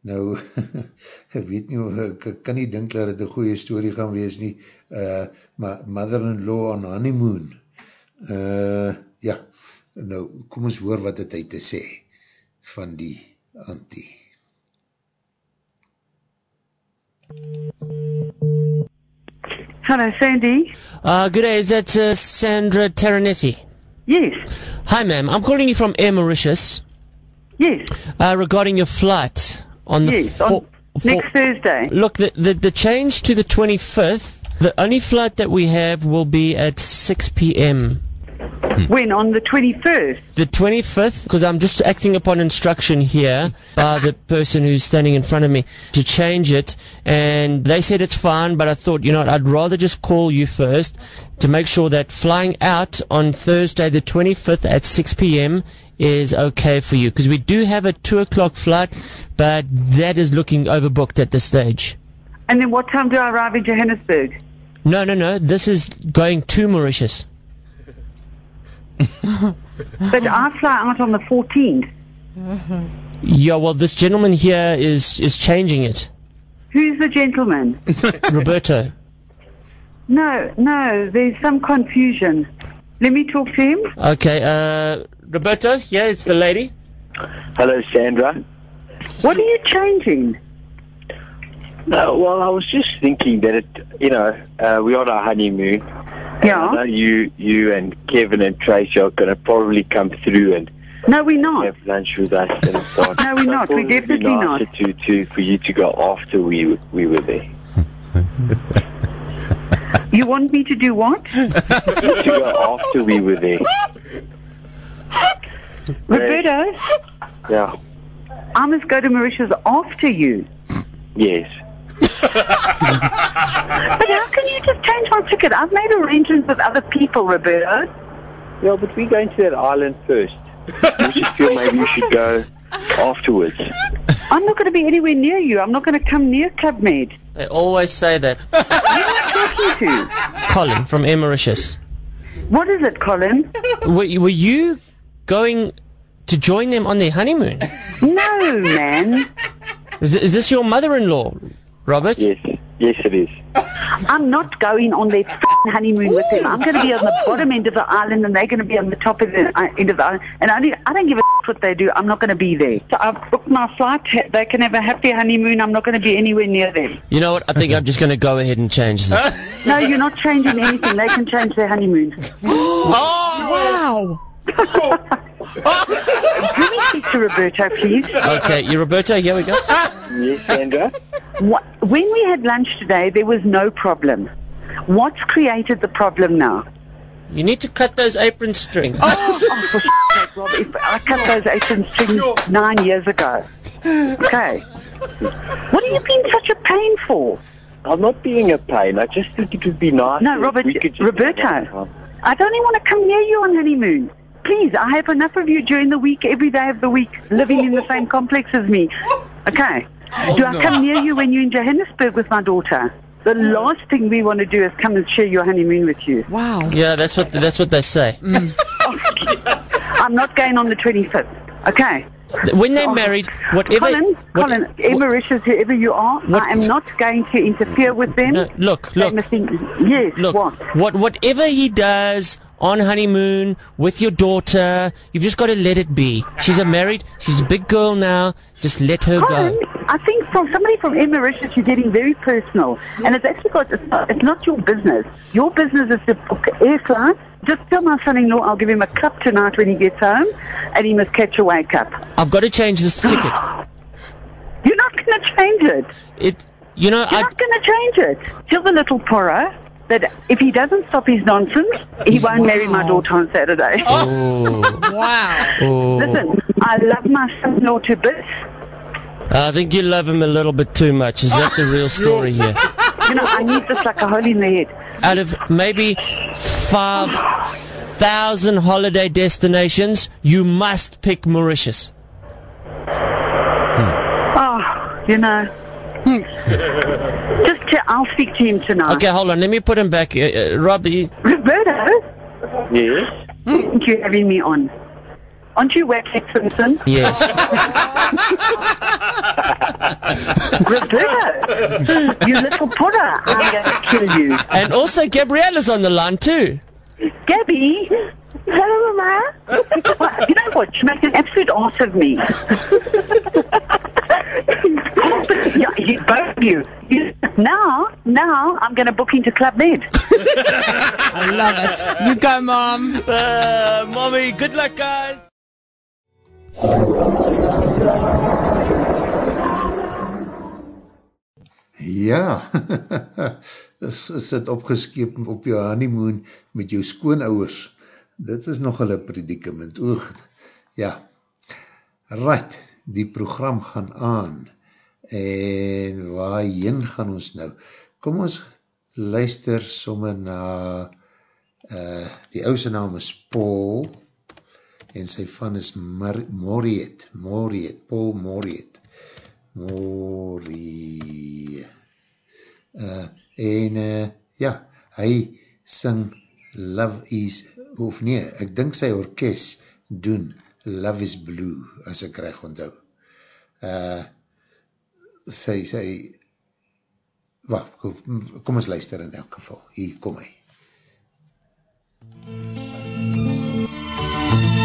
Nou, ek weet nie, ek, ek kan nie dink dat het een goeie story gaan wees nie, uh, maar mother-in-law on honeymoon, uh, ja, nou, kom ons hoor wat het hy te sê van die auntie. Hello, Sandy. Uh, good day, is that uh, Sandra Terranetti? Yes, Hi, ma'am. I'm calling you from Air Mauritius yes, uh, regarding your flight on the yes. fo- On fo- next Thursday. Look, the, the the change to the 25th. The only flight that we have will be at 6 p.m. Hmm. When? On the 21st? The 25th, because I'm just acting upon instruction here by the person who's standing in front of me to change it. And they said it's fine, but I thought, you know what, I'd rather just call you first to make sure that flying out on Thursday the 25th at 6 p.m. is okay for you. Because we do have a 2 o'clock flight, but that is looking overbooked at this stage. And then what time do I arrive in Johannesburg? No, no, no. This is going to Mauritius. But I fly out on the 14th. Yeah, well, this gentleman here is, is changing it. Who's the gentleman? Roberto. no, no, there's some confusion. Let me talk to him. Okay, uh, Roberto, yeah, it's the lady. Hello, Sandra. What are you changing? No, well, I was just thinking that it, you know, uh, we're on our honeymoon. Yeah. I know you, you and Kevin and Tracy are going to probably come through and No, we're not. have lunch with us and so on. No, we're not. We're it be definitely not. nicer To, to, for you to go after we we were there. You want me to do what? to go after we were there. Roberto, Yeah. I must go to Mauritius after you. Yes. But how can you just change my ticket? I've made arrangements with other people, Roberto. Yeah, but we're going to that island first. We just feel maybe you should go afterwards. I'm not going to be anywhere near you. I'm not going to come near Club Med. They always say that. Who are you Talking to. Colin from Air Mauritius. What is it, Colin? Were, were you going to join them on their honeymoon? No, man. Is, is this your mother-in-law, Robert? Yes. Yes, it is. I'm not going on their f***ing honeymoon with them. I'm going to be on the bottom end of the island, and they're going to be on the top of the uh, end of the island. And I, don't- I don't give a f- what they do. I'm not going to be there. So I've booked my flight. They can have a happy honeymoon. I'm not going to be anywhere near them. You know what? I think I'm just going to go ahead and change this. No, you're not changing anything. They can change their honeymoon. Oh, wow. Can we speak to Roberto, please? Okay, you Roberto, here we go. Yes, Sandra. What, when we had lunch today, there was no problem. What's created the problem now? You need to cut those apron strings. Oh, oh for sake, Rob, if I cut those apron strings nine years ago. Okay. What are you being such a pain for? I'm not being a pain. I just think it would be nice. No, if Robert, we could just Roberto, I don't even want to come near you on honeymoon. Please, I have enough of you during the week, every day of the week, living in the same complex as me. Okay. Oh, do I come near you when you're in Johannesburg with my daughter? The mm. last thing we want to do is come and share your honeymoon with you. Wow. Yeah, that's what that's what they say. Mm. I'm not going on the 25th. Okay. When they're married, whatever. Colin, what- Colin, what- Mauritius, whoever you are, What- I am not going to interfere with them. No, look, look. think- yes, Look, what? what whatever he does on honeymoon with your daughter, you've just got to let it be. She's a married, she's a big girl now. Just let her go. I think from somebody from Mauritius, you're getting very personal, and it's actually got it's not, it's not your business. Your business is to book air flights. Just tell my son-in-law I'll give him a cup tonight when he gets home, and he must catch a wake up. I've got to change this ticket. You're not going to change it. It, you know, You're I. not going to change it. Tell the little porra that if he doesn't stop his nonsense, he won't marry my daughter on Saturday. Oh, Wow. oh. Listen, I love my son-in-law to bits. I think you love him a little bit too much. Is that the real story here? You know, I need this like a hole in the head. Out of maybe five thousand holiday destinations, you must pick Mauritius. Oh, you know. Just to, I'll speak to him tonight. Okay, hold on. Let me put him back. Uh, uh, Rob, you, Roberto, Yes. thank you for having me on. Aren't you Wackhead Simpson? Yes. Roberta, you little putter. I'm going to kill you. and also Gabriella's on the line too. Gabby. Hello, Mama. you know what? You make an absolute ass of me. yeah, you, both of you. you. Now, now, I'm going to book into Club Med. I love it. You go, Mom. Uh, mommy, good luck, guys. Ja, is, is dit opgeskeep op jou honeymoon met jou skoonouwers. Dit is nog een predikament. Oeg, ja. Right, die program gaan aan. En waarheen gaan ons nou? Kom ons luister sommer na uh, die ouse naam is Paul en sy van is Moriet, Moriet, Paul Moriet. Morie. Uh, en uh, ja, hy sing Love is, of nee, ek dink sy orkest doen Love is Blue, as ek krijg onthou. Uh, sy, sy, wacht, kom ons luister in elk geval, hier kom hy. Shocking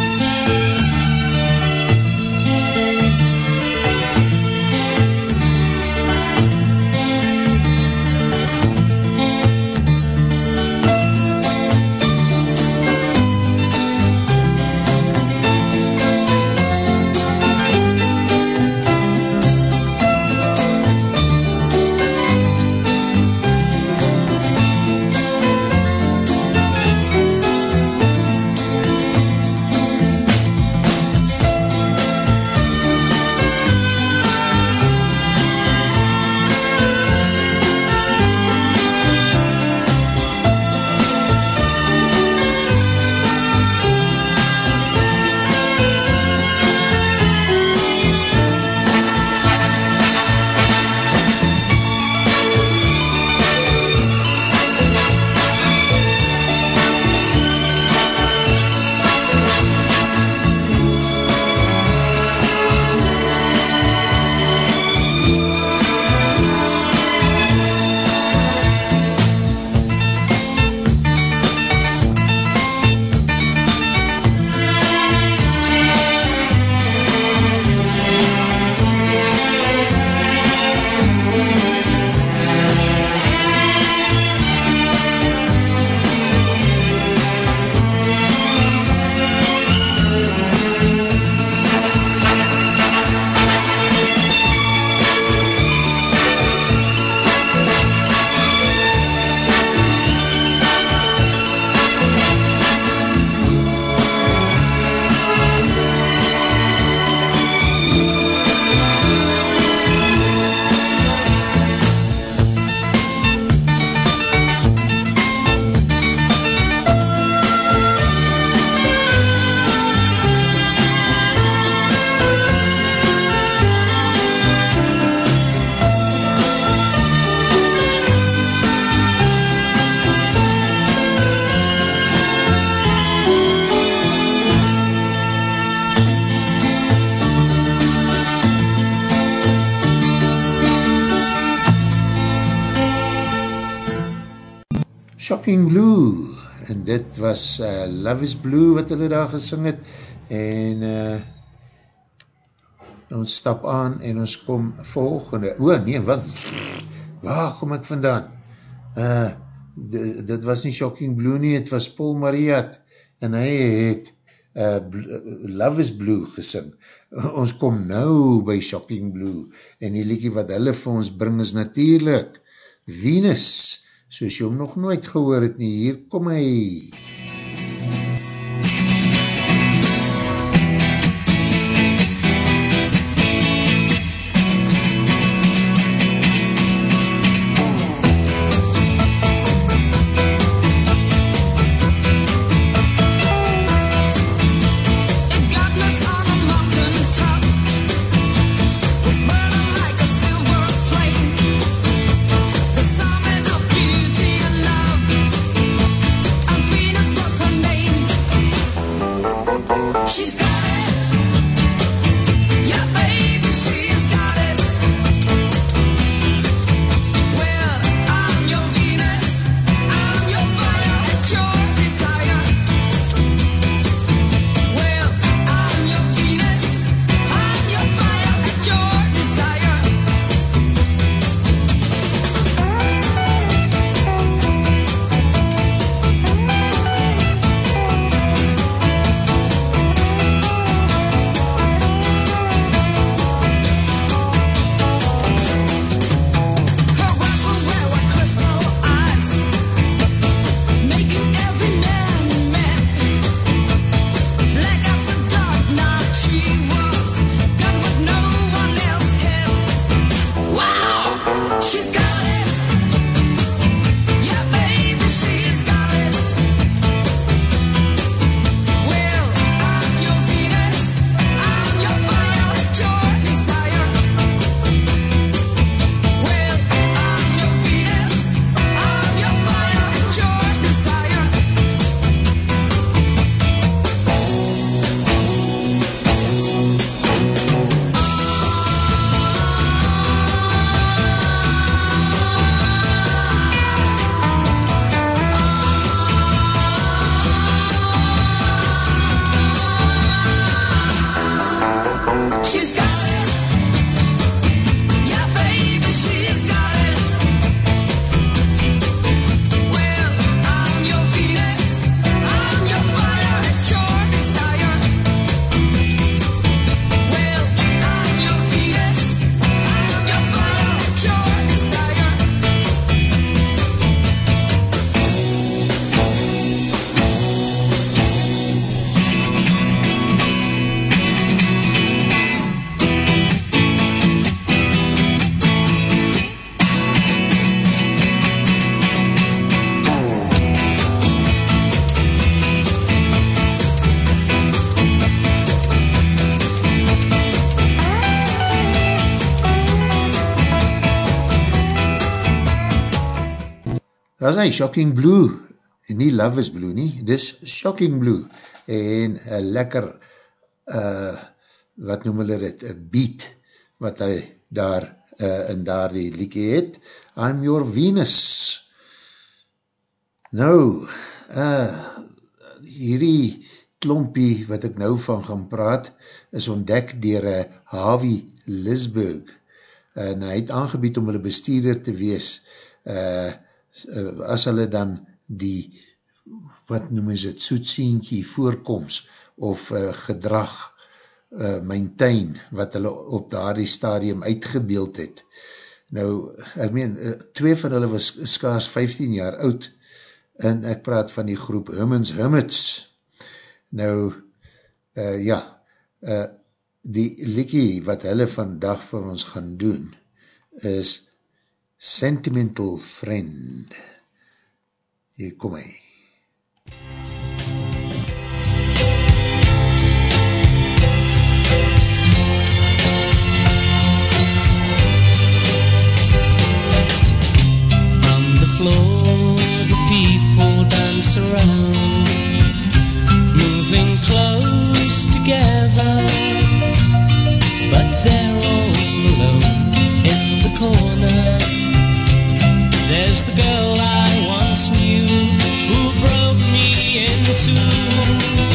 dit was uh, Love is Blue wat hulle daar gesing het en uh, ons stap aan en ons kom volgende, o nee wat waar kom ek vandaan? Uh, dit was nie Shocking Blue nie, het was Paul Mariat en hy het uh, Love is Blue gesing. Ons kom nou by Shocking Blue en die liekie wat hulle vir ons bring is natuurlijk Venus soos jy hom nog nooit gehoor het nie, hier kom hy. Venus Hy, Shocking Blue, nie Love is Blue nie, dis Shocking Blue, en een lekker, uh, wat noem hulle dit, een beat, wat hy daar uh, in daar die liekie het, I'm Your Venus. Nou, uh, hierdie klompie wat ek nou van gaan praat, is ontdek dier uh, Harvey Lisburg, en hy het aangebied om hulle bestuurder te wees, uh, as hulle dan die, wat noem is het, soetsienkie voorkomst, of uh, gedrag, uh, maintain, wat hulle op daardie stadium uitgebeeld het. Nou, ek meen, twee van hulle was skaars 15 jaar oud, en ek praat van die groep Hummins Hummits. Nou, uh, ja, uh, die liekie wat hulle vandag vir ons gaan doen, is Sentimental Friend. Hier kom hy. On the floor, the people dance around, moving close together. But they're all alone corner. There's the girl I once knew who broke me in two.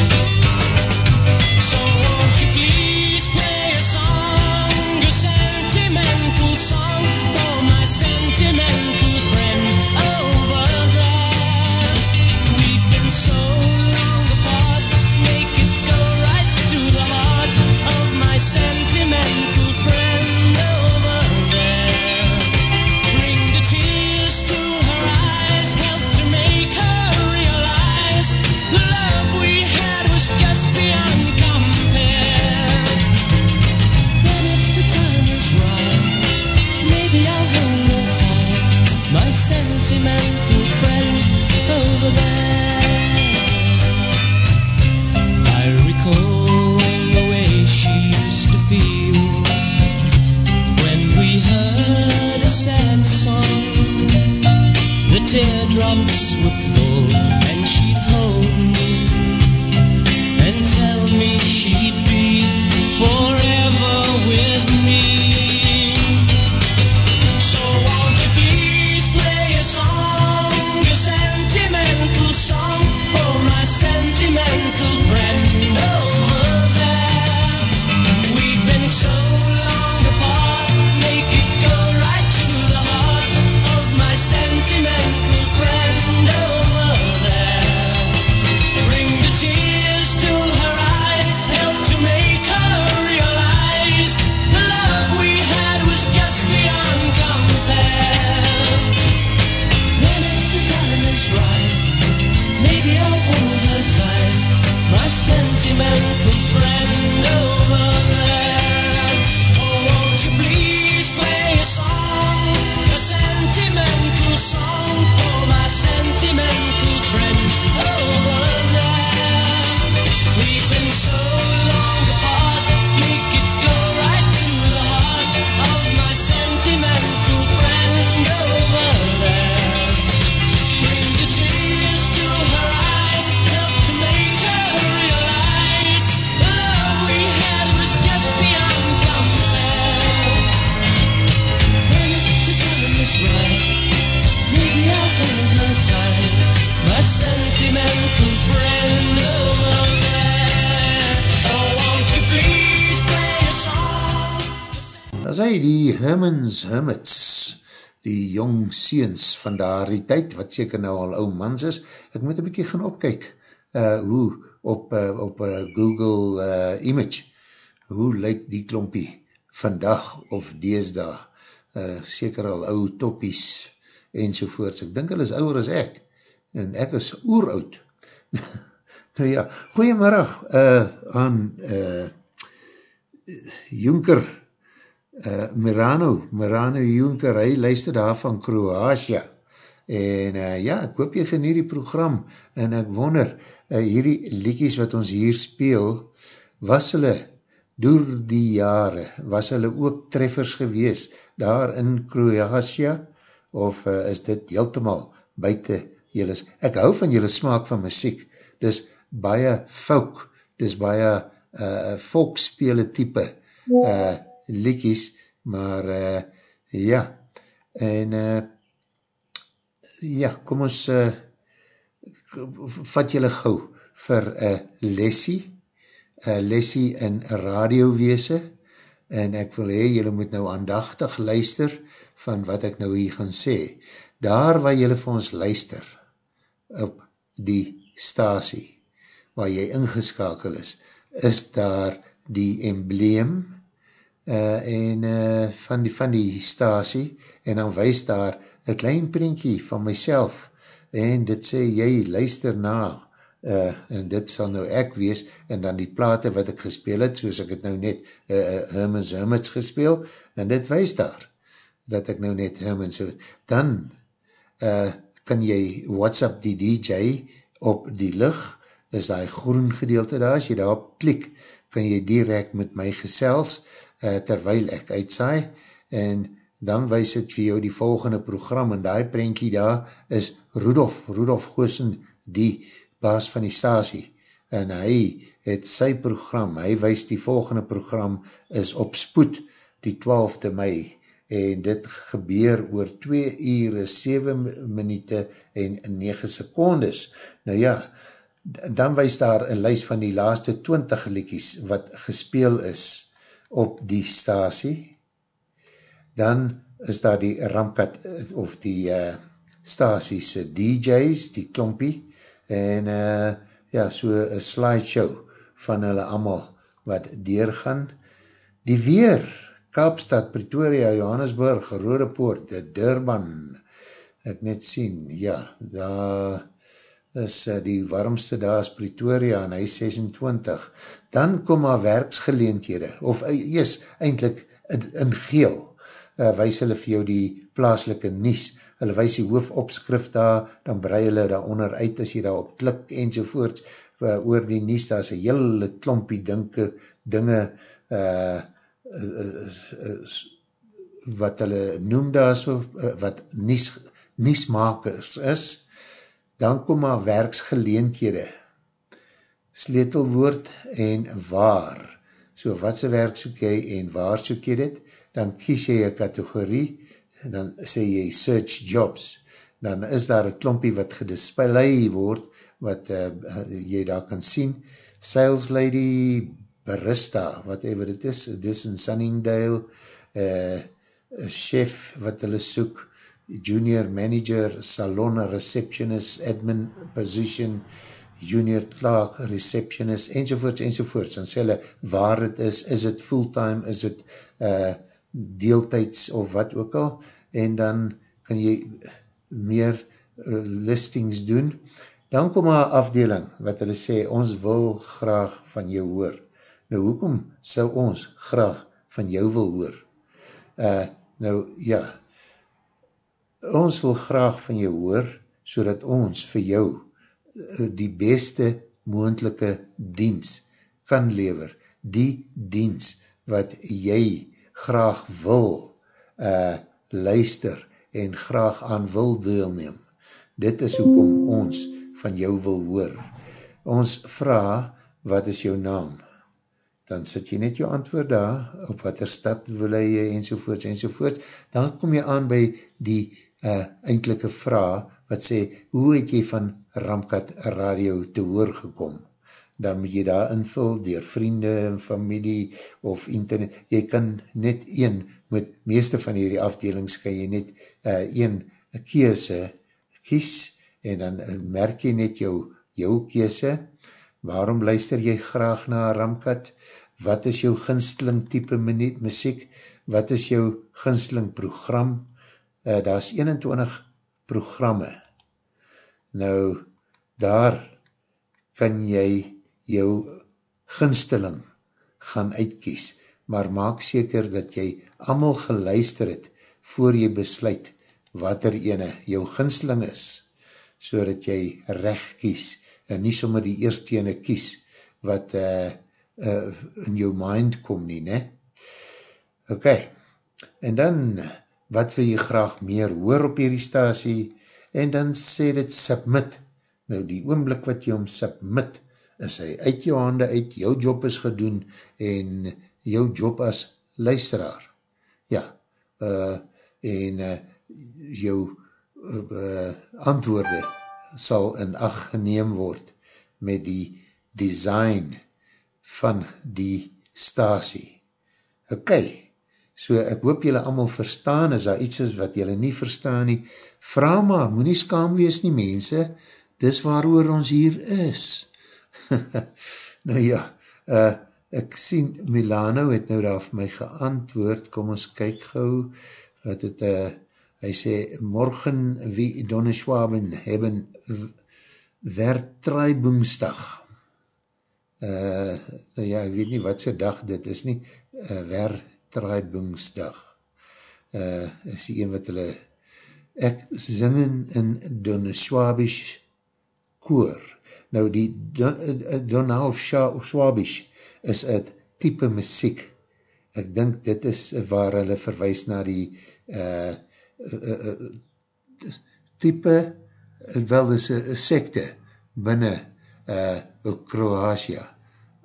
Hermans Hermits, die jong seens van daar die tyd, wat seker nou al ou mans is, ek moet een bykie gaan opkyk, uh, hoe op, uh, op uh, Google uh, Image, hoe lyk die klompie vandag of deesdag, uh, seker al ou toppies enzovoorts, ek dink hulle is ouwer as ek, en ek is oeroud. nou ja, goeiemiddag uh, aan uh, Junker, uh, Mirano, Mirano Junker, hy luister daar van Kroatia, en uh, ja, ek hoop jy geniet die program, en ek wonder, uh, hierdie liekies wat ons hier speel, was hulle door die jare, was hulle ook treffers gewees, daar in Kroatia, of uh, is dit heeltemal buiten jylle, ek hou van jylle smaak van muziek, dis baie folk, dis baie uh, volkspele type uh, liekies, maar uh, ja, en uh, ja, kom ons uh, vat jylle gauw vir uh, lesie, uh, lesie in radiowese, en ek wil hee, jylle moet nou aandachtig luister van wat ek nou hier gaan sê. Daar waar jylle vir ons luister, op die stasie, waar jy ingeskakel is, is daar die embleem uh, en uh, van, die, van die stasie, en dan wees daar een klein printje van myself, en dit sê, jy luister na, uh, en dit sal nou ek wees, en dan die plate wat ek gespeel het, soos ek het nou net uh, Herman's Hermits gespeel, en dit wees daar, dat ek nou net Herman's dan uh, kan jy WhatsApp die DJ op die licht, is die groen gedeelte daar, as jy daarop klik, kan jy direct met my gesels, uh, terwyl ek uitsaai, en dan wees het vir jou die volgende program, en die prentjie daar is Rudolf, Rudolf Goosen, die baas van die stasie, en hy het sy program, hy wees die volgende program is op spoed, die 12de mei, en dit gebeur oor 2 uur, 7 minute en 9 secondes. Nou ja, dan wees daar een lijst van die laaste 20 liedjies wat gespeel is op die stasie. Dan is daar die ramkat of die uh, stasies DJ's, die klompie, en uh, ja, so een slideshow van hulle allemaal wat deurgaan. Die weer, Kaapstad, Pretoria, Johannesburg, Rodepoort, Durban, ek net sien, ja, daar is uh, die warmste daar is Pretoria en hy 26, dan kom maar werksgeleenthede, of uh, ees eindelijk in, in geel, uh, wees hulle vir jou die plaaslike nies, hulle wees die hoofopskrif daar, dan brei hulle daar onder uit as jy daar op klik enzovoort, uh, oor die nies, daar is een hele klompie dinke, dinge, uh, wat hulle noem daar so, wat nies, niesmakers is, dan kom maar werksgeleenthede, sleutelwoord en waar. So wat sy werk soek jy en waar soek jy dit, dan kies jy een kategorie, dan sê jy search jobs, dan is daar een klompie wat gedispelei word, wat uh, jy daar kan sien, sales lady, barista, whatever it is, this in Sunningdale, uh, chef wat hulle soek, junior manager, salon receptionist, admin position, junior clerk, receptionist, enzovoorts, enzovoorts, en sê hulle waar het is, is het fulltime, is het uh, deeltijds of wat ook al, en dan kan jy meer uh, listings doen, dan kom maar afdeling, wat hulle sê, ons wil graag van jou hoor. Nou, hoekom sou ons graag van jou wil hoor? Uh, nou, ja, ons wil graag van jou hoor, so ons vir jou eh, die beste moendelike diens kan lever, die diens wat jy graag wil uh, luister en graag aan wil deelneem. Dit is hoekom ons van jou wil hoor. Ons vraag, wat is jou naam? Dan sit jy net jou antwoord daar, op wat er stad wil hy, enzovoorts, enzovoorts. Dan kom jy aan by die uh, eindelike vraag wat sê, hoe het jy van Ramkat Radio te hoor gekom? Dan moet jy daar invul dier vriende en familie of internet. Jy kan net een, met meeste van hierdie afdelings kan jy net uh, een keese kies en dan uh, merk jy net jou, jou keese. Waarom luister jy graag na Ramkat? Wat is jou ginsteling type muziek? Wat is jou ginsteling program? Uh, daar is 21 programme. Nou, daar kan jy jou ginsteling gaan uitkies, maar maak seker dat jy amal geluister het voor jy besluit wat er ene jou ginsteling is, so dat jy recht kies en nie sommer die eerste ene kies wat uh, uh, in jou mind kom nie, ne? Ok, en dan wat wil jy graag meer hoor op hierdie stasie en dan sê dit submit. Nou die oomblik wat jy om submit, is hy uit jou hande uit, jou job is gedoen en jou job as luisteraar. Ja, uh, en uh, jou uh, antwoorde sal in acht geneem word met die design van die stasie. Ok, so ek hoop julle allemaal verstaan, is daar iets is wat julle nie verstaan nie, vraag maar, moet nie skaam wees nie mense, dis waar ons hier is. nou ja, uh, ek sien Milano het nou daar vir my geantwoord, kom ons kyk gauw, wat het, uh, hy sê, morgen wie Donne Schwaben hebben Wertreibungsdag. Uh, ja, ek weet nie wat sy dag dit is nie, uh, Wertreibungsdag. Uh, is die een wat hulle, ek zingen in Donne Schwabisch koor. Nou die Donald Schwabisch is een type muziek. Ek dink dit is waar hulle verwijs na die uh, uh, uh, type, wel is een sekte binnen uh, Kroatia,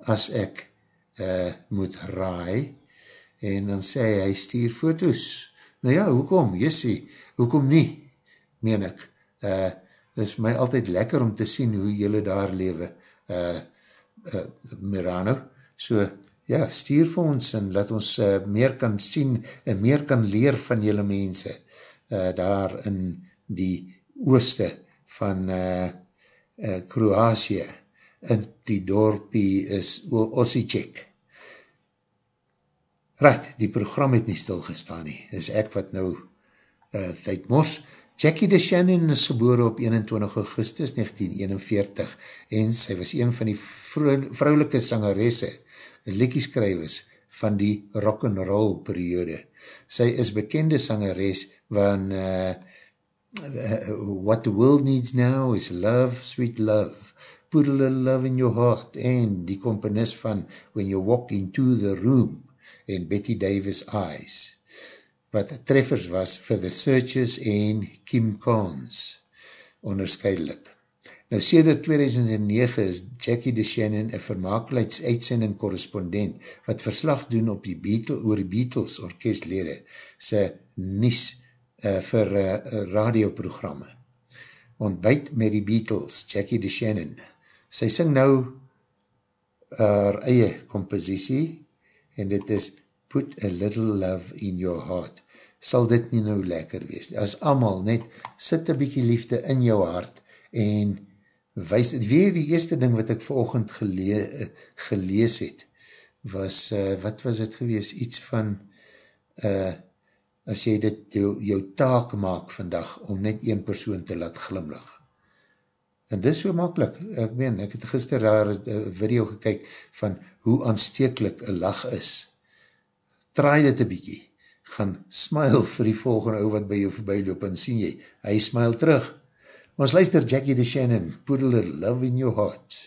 as ek uh, moet raai, en dan sê hy, hy stuur foto's. Nou ja, hoekom, Jessie, hoekom nie, meen ek, uh, is my altyd lekker om te sien hoe jylle daar lewe, uh, uh, Mirano, so, ja, stuur vir ons en laat ons uh, meer kan sien en meer kan leer van jylle mense uh, daar in die ooste van uh, uh, Kroatië en die dorpie is Osijek. Right, die program het nie stilgestaan nie, is ek wat nou uh, tyd mors, Jackie de Shannon is geboren op 21 augustus 1941 en sy was een van die vrouwelike sangeresse, lekkieskrywers van die rock'n'roll periode. Sy is bekende sangeres van uh, What the World Needs Now is Love, Sweet Love, Put a Little Love in Your Heart en die komponist van When You Walk Into the Room en Betty Davis Eyes wat treffers was vir The Searchers en Kim Carnes, onderscheidelik. Nou, sêder 2009 is Jackie DeShannon een vermakelijksuitsending correspondent wat verslag doen op die Beatles, oor die Beatles orkestlede sy nies uh, vir uh, radioprogramme. Ontbijt met die Beatles, Jackie DeShannon. Sy sing nou haar eie compositie en dit is put a little love in your heart, sal dit nie nou lekker wees. As amal net, sit een bykie liefde in jou hart, en wees het weer die eerste ding wat ek verochend gele, gelees het, was, uh, wat was het gewees, iets van, uh, as jy dit jou, jou taak maak vandag, om net een persoon te laat glimlig. En dit is so makkelijk, ek meen, ek het gister daar een video gekyk, van hoe aansteeklik een lach is, traai dit een bykie, gaan smile vir die volgende ou wat by jou voorbij loop en sien jy, hy smile terug. Ons luister Jackie DeShannon, put a little love in your heart.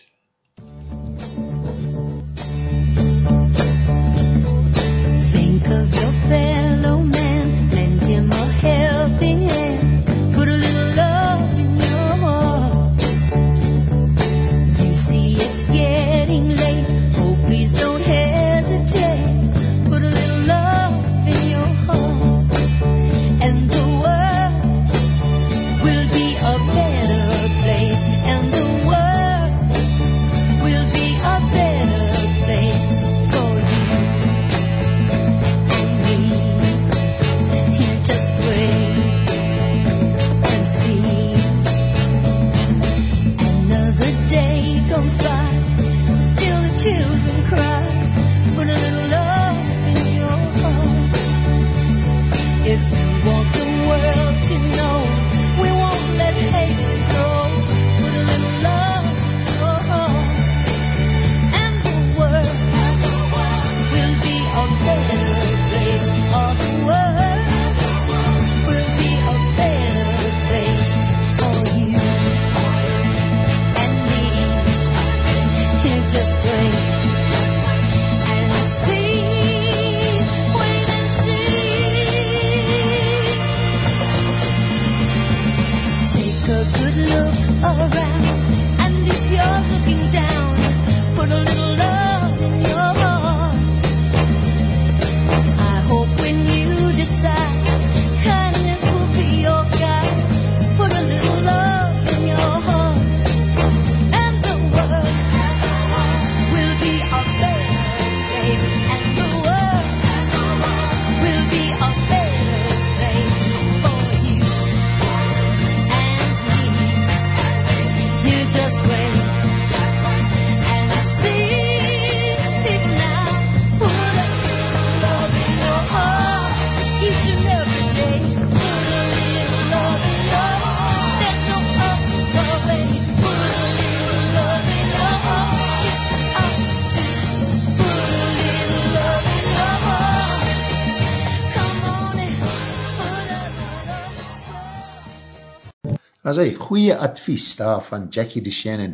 As hy goeie advies daar van Jackie de Shannon,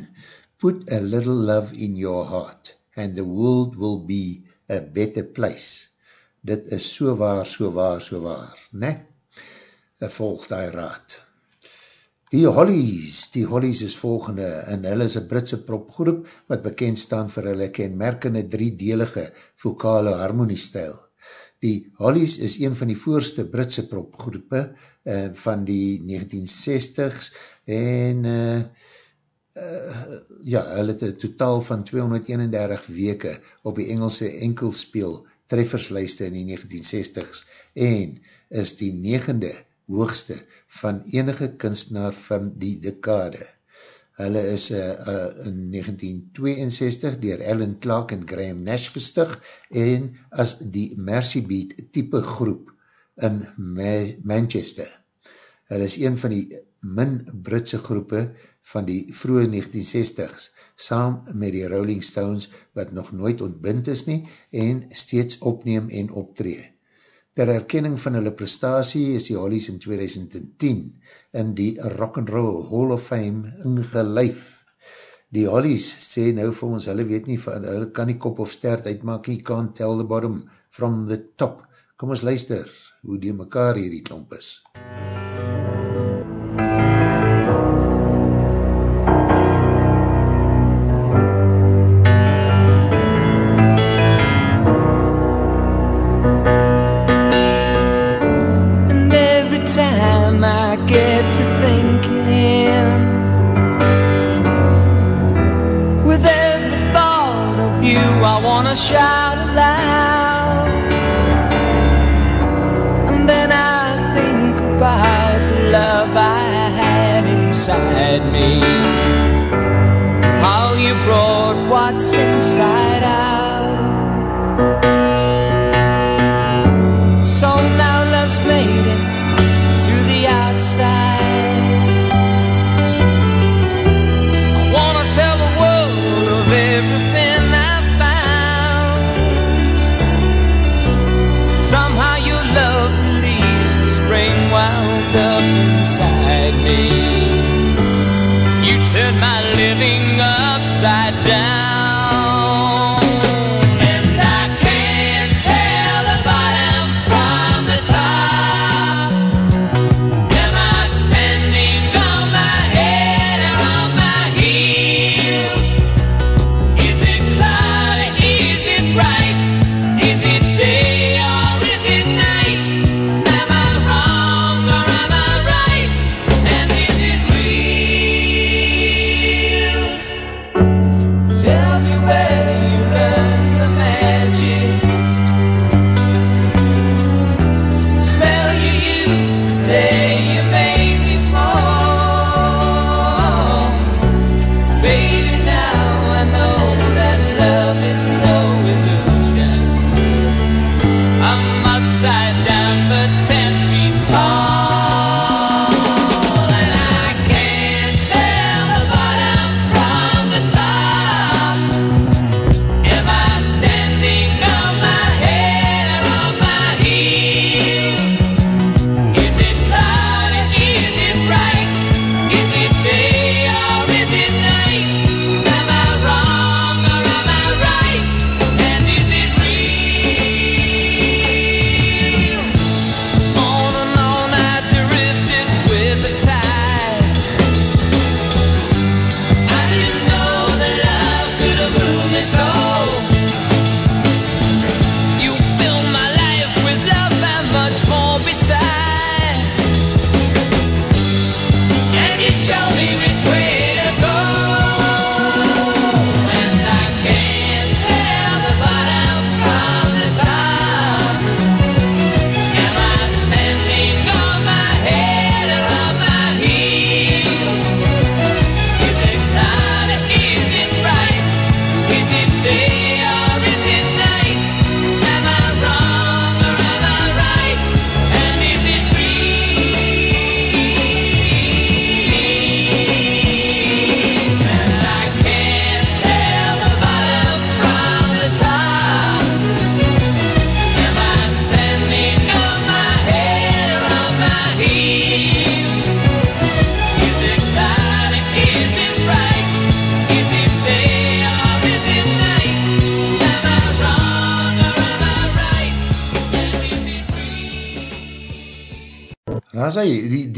put a little love in your heart and the world will be a better place. Dit is so waar, so waar, so waar, ne? Volg die raad. Die Hollies, die Hollies is volgende en hulle is een Britse propgroep wat bekend staan vir hulle kenmerkende driedelige vokale harmoniestijl. Die Hollies is een van die voorste Britse propgroepe uh, van die 1960s en uh, uh, ja, hulle het een totaal van 231 weke op die Engelse enkelspeel trefferslijste in die 1960s en is die negende hoogste van enige kunstenaar van die dekade. Hulle is uh, uh, in 1962 dier Alan Clark en Graham Nash gestig en as die Mercy Beat type groep in Ma Manchester. Hulle is een van die min Britse groepe van die vroege 1960s, saam met die Rolling Stones wat nog nooit ontbind is nie en steeds opneem en optree. Ter erkenning van hulle prestatie is die Hollies in 2010 in die Rock'n'Roll Hall of Fame ingelijf. Die Hollies sê nou vir ons, hulle weet nie, hulle kan nie kop of stert uitmaak, you can't tell the bottom from the top. Kom ons luister, hoe die mekaar hierdie klomp is. And every time I get to thinking, with every thought of you, I wanna shout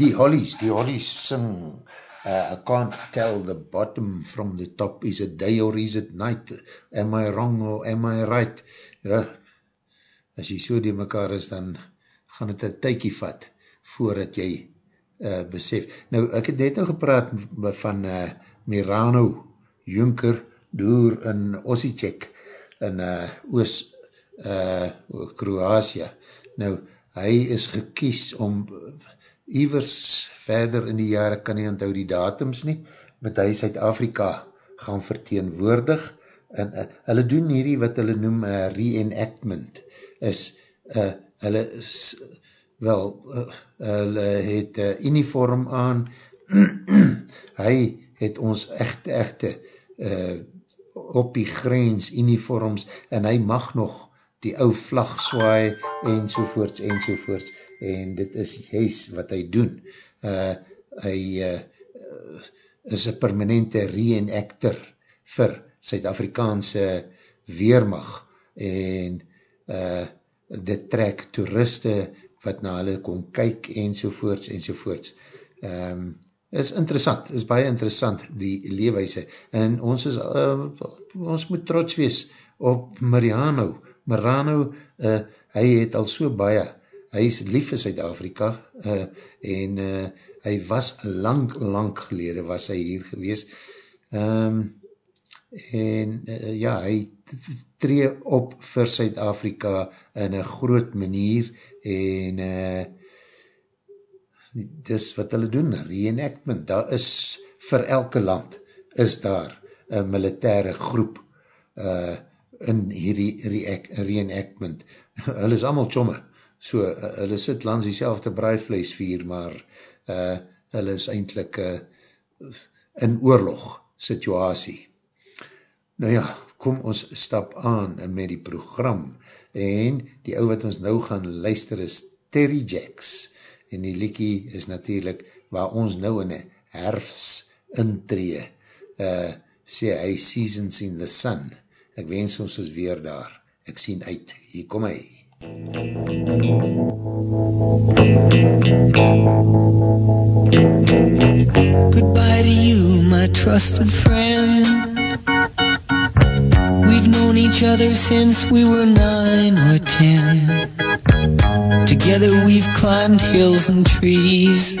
die, Hollies, die Hollies sing, uh, I can't tell the bottom from the top, is it day or is it night, am I wrong or am I right, ja, as jy so die mekaar is, dan gaan het een tykie vat, voordat jy uh, besef. Nou, ek het net nou gepraat van uh, Mirano Junker, door in Ossicek, in uh, Oos, uh, Kroasia. Nou, hy is gekies om ivers verder in die jare, kan nie onthou die datums nie, met hy Suid-Afrika gaan verteenwoordig, en uh, hulle doen hierdie wat hulle noem uh, reenactment, is uh, hulle is, wel, uh, hulle het uh, uniform aan, hy het ons echte, echte uh, op die grens uniforms, en hy mag nog die ou vlag swaai, en sovoorts, en sovoorts, en dit is juist wat hy doen. Uh, hy uh, is een permanente reenactor vir Suid-Afrikaanse weermacht, en uh, dit trek toeriste wat na hulle kom kyk, en sovoorts, en sovoorts. Um, is interessant, is baie interessant, die leewijse, en ons is, uh, ons moet trots wees op Mariano, Marano, uh, hy het al so baie, hy is lief vir Zuid-Afrika, uh, en uh, hy was lang, lang gelede was hy hier gewees, um, en uh, ja, hy tree op vir Zuid-Afrika in een groot manier, en uh, dis wat hulle doen, reenactment, daar is vir elke land, is daar een militaire groep, uh, in hierdie reenactment. Hulle is allemaal tjomme, so uh, hulle sit langs die selfde braaivlees vier, maar uh, hulle is eindelijk uh, in oorlog situasie. Nou ja, kom ons stap aan met die program, en die ou wat ons nou gaan luister is Terry Jacks, en die liekie is natuurlijk waar ons nou in herfs intree, uh, sê hy Seasons in the Sun, Ek wens ons is weer daar. Ek sien uit. Hier kom hy. Goodbye to you, my trusted friend. We've known each other since we were nine or ten. Together we've climbed hills and trees.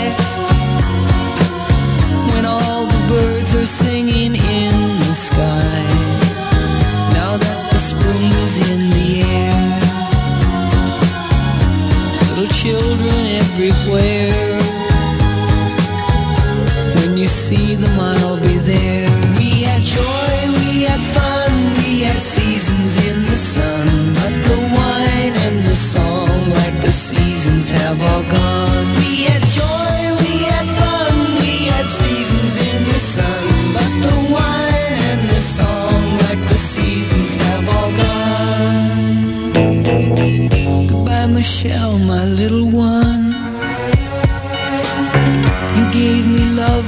Birds are singing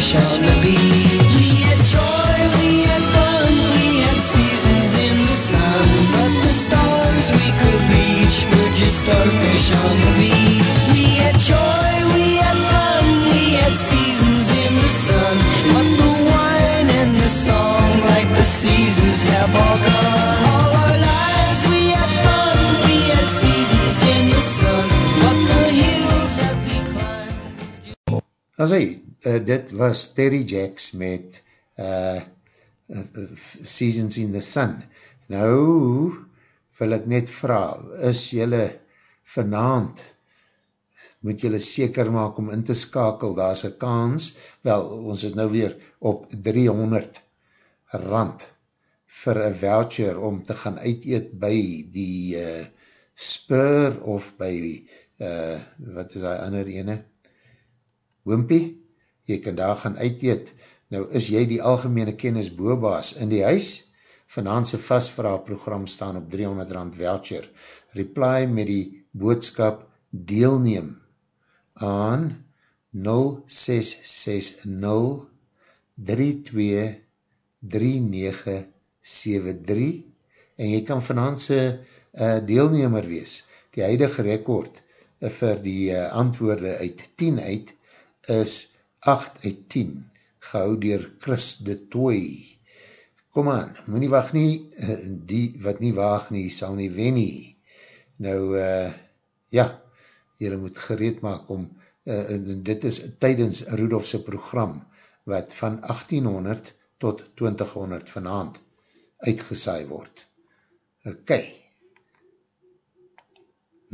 Starfish on the beach. We had joy, we had fun, we had seasons in the sun, but the stars we could reach were just starfish on the beach. We had joy, we had fun, we had seasons in the sun, but the wine and the song, like the seasons, have all gone. All our lives we had fun, we had seasons in the sun, but the hills that we climbed. As hy, uh, dit was Terry Jacks met uh, Seasons in the Sun. Nou, wil ek net vraag, is jylle vanavond, moet jylle seker maak om in te skakel, daar is een kans, wel, ons is nou weer op 300 rand vir een voucher om te gaan uiteet by die uh, Spur of by, uh, wat is die ander ene? Wimpy, jy kan daar gaan uiteet. Nou is jy die algemene kennis boobaas in die huis? Vanavond sy vastvraag program staan op 300 rand voucher. Reply met die boodskap deelneem aan 0660 32 3973 en jy kan vanavond sy uh, deelnemer wees. Die huidige rekord uh, vir die uh, antwoorde uit 10 uit is 8 uit 10 gehou dier Chris de Toy. Kom aan, moet nie wacht nie, uh, die wat nie waag nie, sal nie wen nie. Nou, uh, ja, jylle moet gereed maak om, uh, dit is tydens Rudolfse program, wat van 1800 tot 2000 vanavond uitgesaai word. Ok,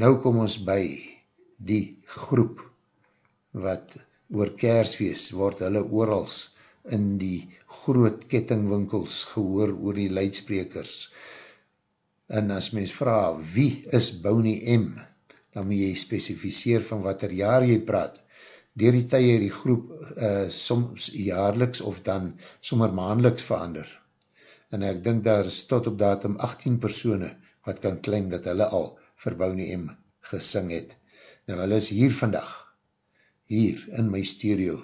nou kom ons by die groep wat oor kersfeest word hulle oorals in die groot kettingwinkels gehoor oor die leidsprekers. En as mens vraag, wie is Bonnie M? Dan moet jy specificeer van wat er jaar jy praat. Door die tye die groep uh, soms jaarliks of dan sommer maandeliks verander. En ek dink daar is tot op datum 18 persone wat kan claim dat hulle al vir Bonnie M gesing het. Nou hulle is hier vandag, hier in my studio,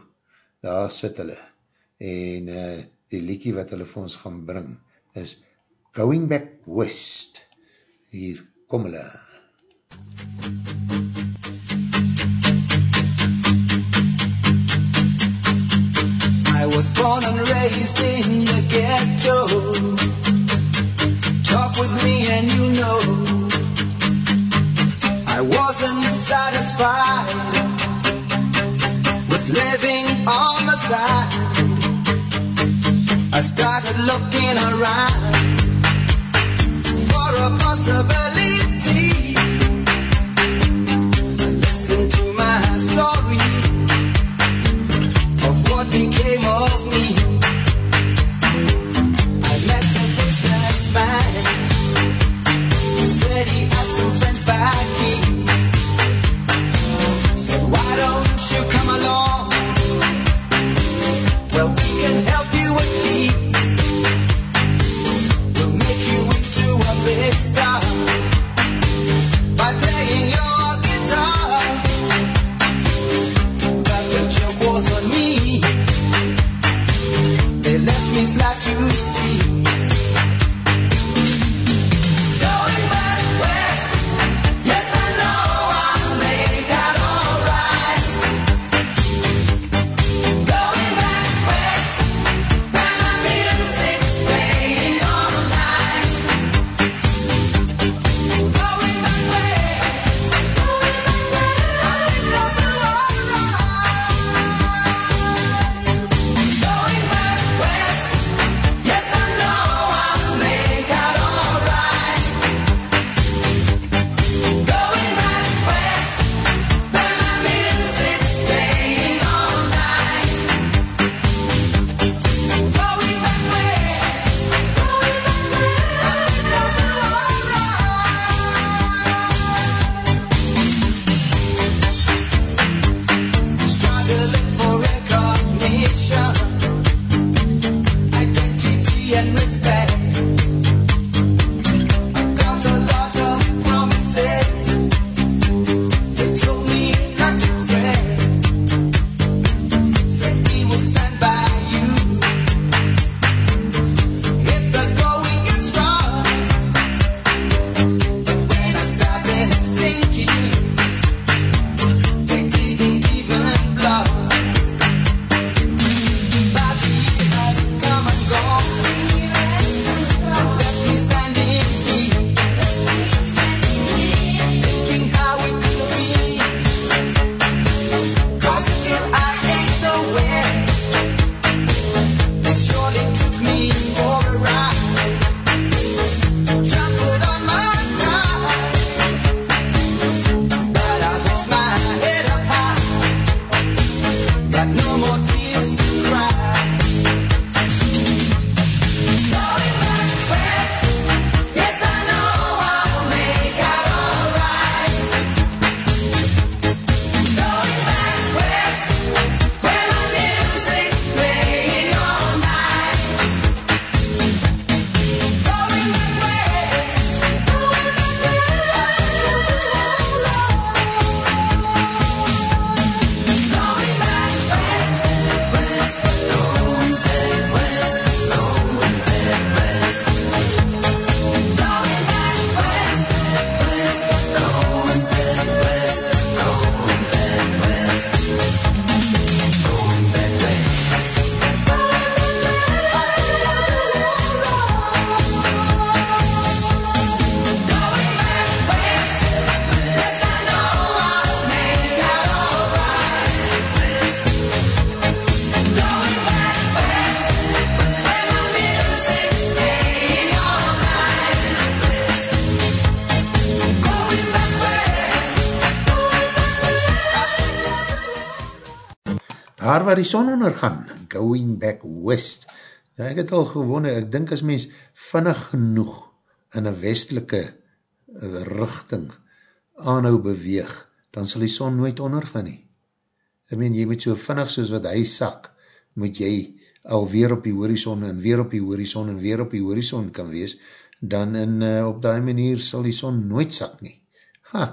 daar sit hulle, en uh, die liekie wat hulle vir ons gaan bring, is Going Back West. Hier kom hulle. I was born and raised in the ghetto. Talk with me and you know I wasn't satisfied living on the side. I started looking around for a possibility. Listen to my story of what became of me. Die son ondergaan, Going Back West. Ja, ek het al gewone, ek dink as mens vinnig genoeg in een westelike richting aanhou beweeg, dan sal die son nooit ondergaan nie. Ek meen, jy moet so vinnig soos wat hy sak, moet jy alweer op die horizon en weer op die horizon en weer op die horizon kan wees, dan in, uh, op die manier sal die son nooit sak nie. Ha!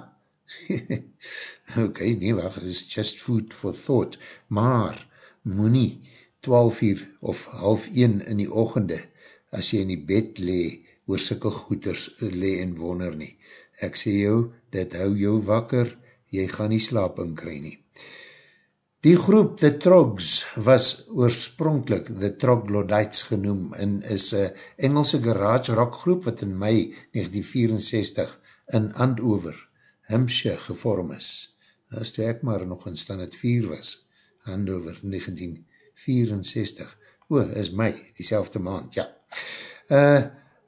ok, nee wacht, is just food for thought, maar moet nie 12 uur of half 1 in die ochende, as jy in die bed lee, oor sikkel goeders lee en wonder nie. Ek sê jou, dit hou jou wakker, jy gaan nie slaap in kry nie. Die groep The Trogs was oorspronkelijk The Troglodytes genoem en is een Engelse garage rock groep wat in mei 1964 in Andover, Hampshire gevorm is. Dat is toe ek maar nog in standaard 4 was, Andover 1964. O, is mei, die maand, ja. Uh,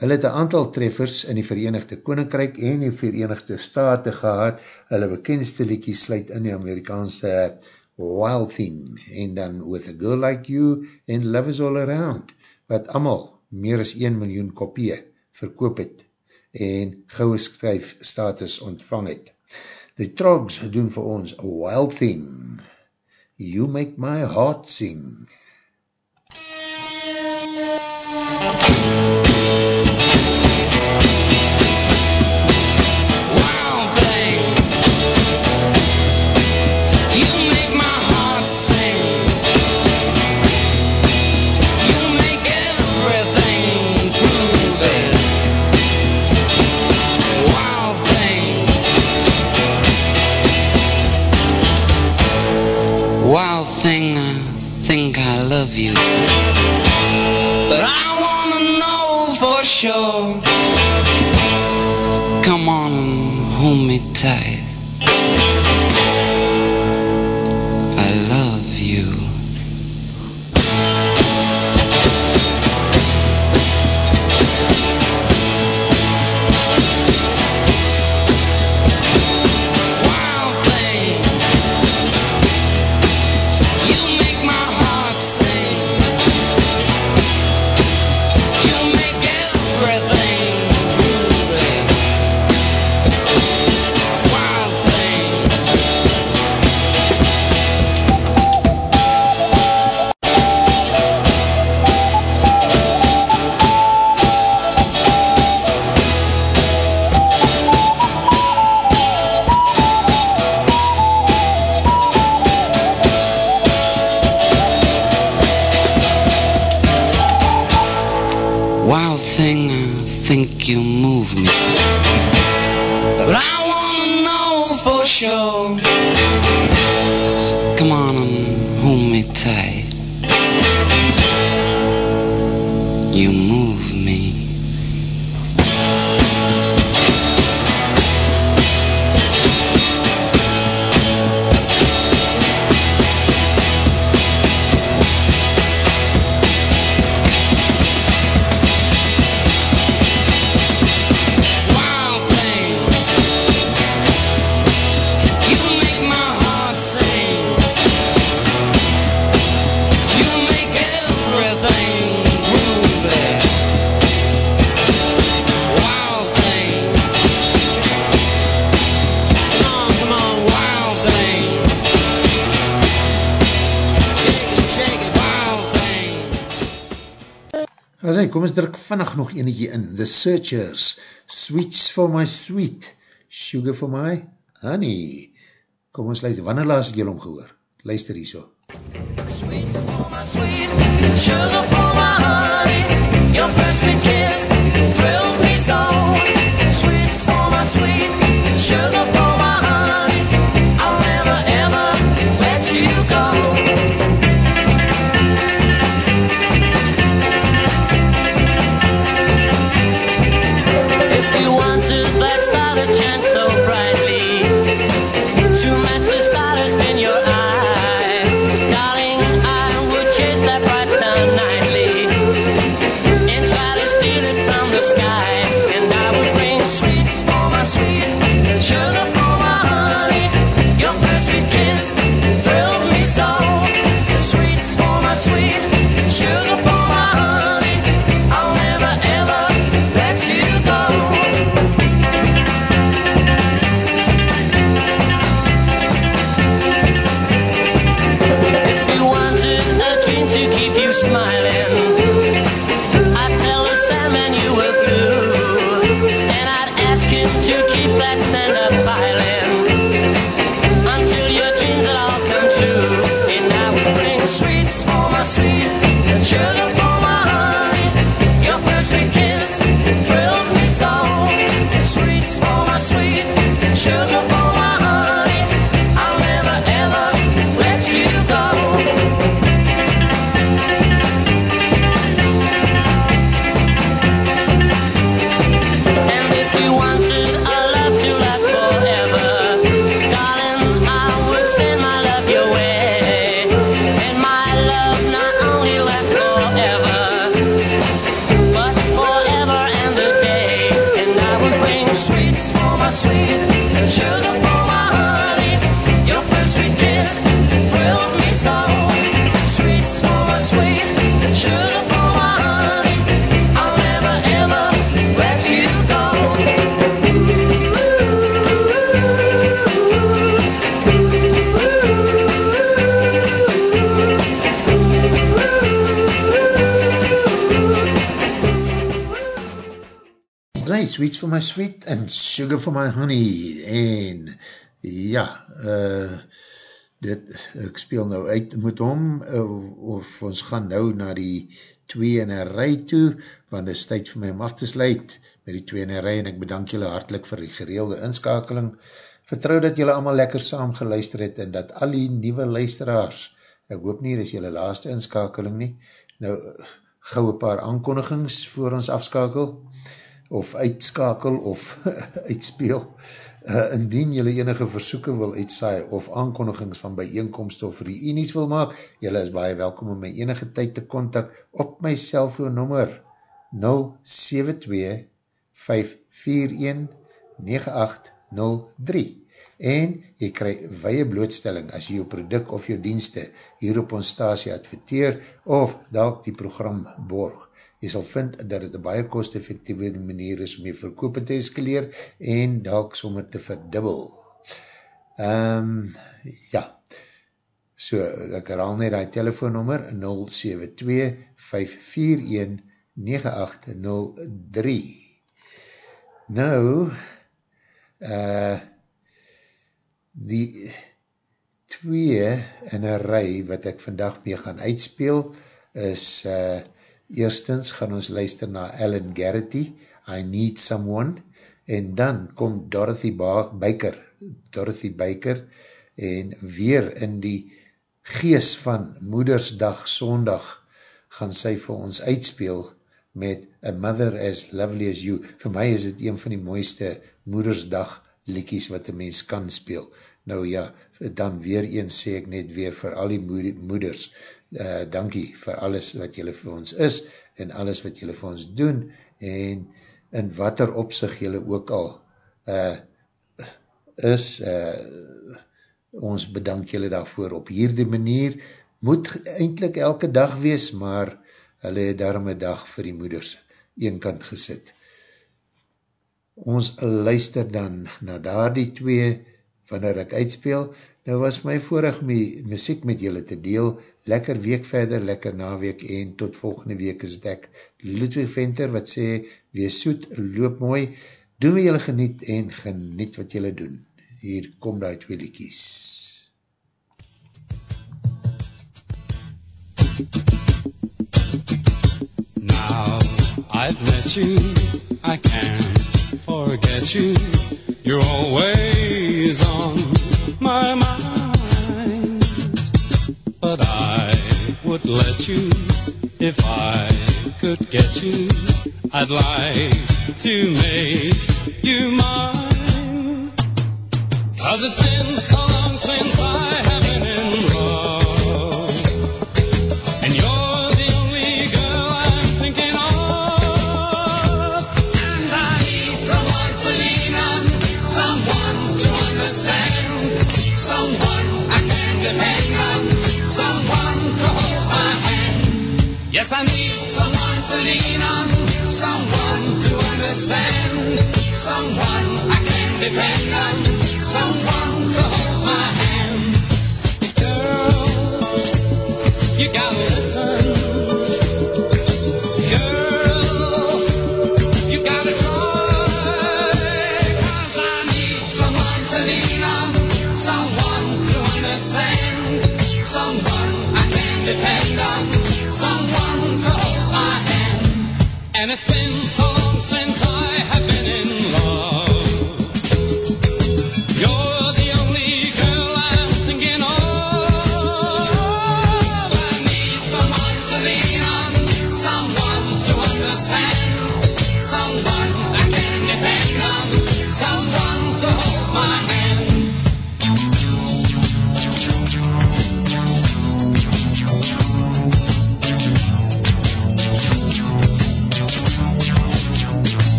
hulle het een aantal treffers in die Verenigde Koninkrijk en die Verenigde Staten gehad. Hulle bekendste liedjie sluit in die Amerikaanse Wild Thing en dan With a Girl Like You en Love is All Around wat amal meer as 1 miljoen kopie verkoop het en gouwe skryf status ontvang het. The Trogs doen vir ons a Wild Thing You Make My Heart Sing The Searchers, Sweets for my sweet, Sugar for my honey. Kom ons luister, wanneer laas het jy hom gehoor? Luister hier so. Sugar for my honey, your first sweet Sweets for my sweet and Sugar for my honey. En ja uh, dit, ek speel nou uit met hom uh, of ons gaan nou na die twee in een rij toe want het is tyd vir my om af te sluit met die twee in een rij en ek bedank julle hartelijk vir die gereelde inskakeling. Vertrouw dat julle allemaal lekker saam geluister het en dat al die nieuwe luisteraars ek hoop nie, dit is julle laaste inskakeling nie nou gauw een paar aankondigings voor ons afskakel of uitskakel of uitspeel. Uh, indien jylle enige versoeken wil uitsaai of aankondigings van bijeenkomst of reenies wil maak, jylle is baie welkom om my enige tyd te kontak op my cellfoonnummer 072 541 9803 en jy krij weie blootstelling as jy jou product of jou dienste hier op ons stasie adverteer of dalk die program borg. Jy sal vind dat het een baie kost-effectieve manier is om jy verkoop te eskaleer en dalk sommer te verdubbel. Um, ja, so ek herhaal net die telefoonnummer 072-541-9803 Nou, uh, die twee in een rij wat ek vandag mee gaan uitspeel is uh, eerstens gaan ons luister na Ellen Garrity I Need Someone en dan kom Dorothy ba Baker Dorothy Baker en weer in die gees van Moedersdag Sondag gaan sy vir ons uitspeel met A Mother as Lovely as You. Voor my is het een van die mooiste Moedersdag liekies wat een mens kan speel. Nou ja, dan weer eens sê ek net weer vir al die moeders, uh, dankie vir alles wat jylle vir ons is, en alles wat jylle vir ons doen, en in wat er opzicht jylle ook al uh, is, uh, ons bedank jylle daarvoor. Op hierdie manier, moet eindelijk elke dag wees, maar hulle het daarom een dag vir die moeders een kant gesit. Ons luister dan na daar die twee wanneer ek uitspeel, nou was my voorig my muziek met julle te deel, lekker week verder, lekker naweek en tot volgende week is het ek Ludwig Venter wat sê, wees soet, loop mooi, doen wat julle geniet en geniet wat julle doen. Hier kom daar twee liekies. Now I've met you, I can't forget you. You're always on my mind. But I would let you if I could get you. I'd like to make you mine. Cause it's been so long since I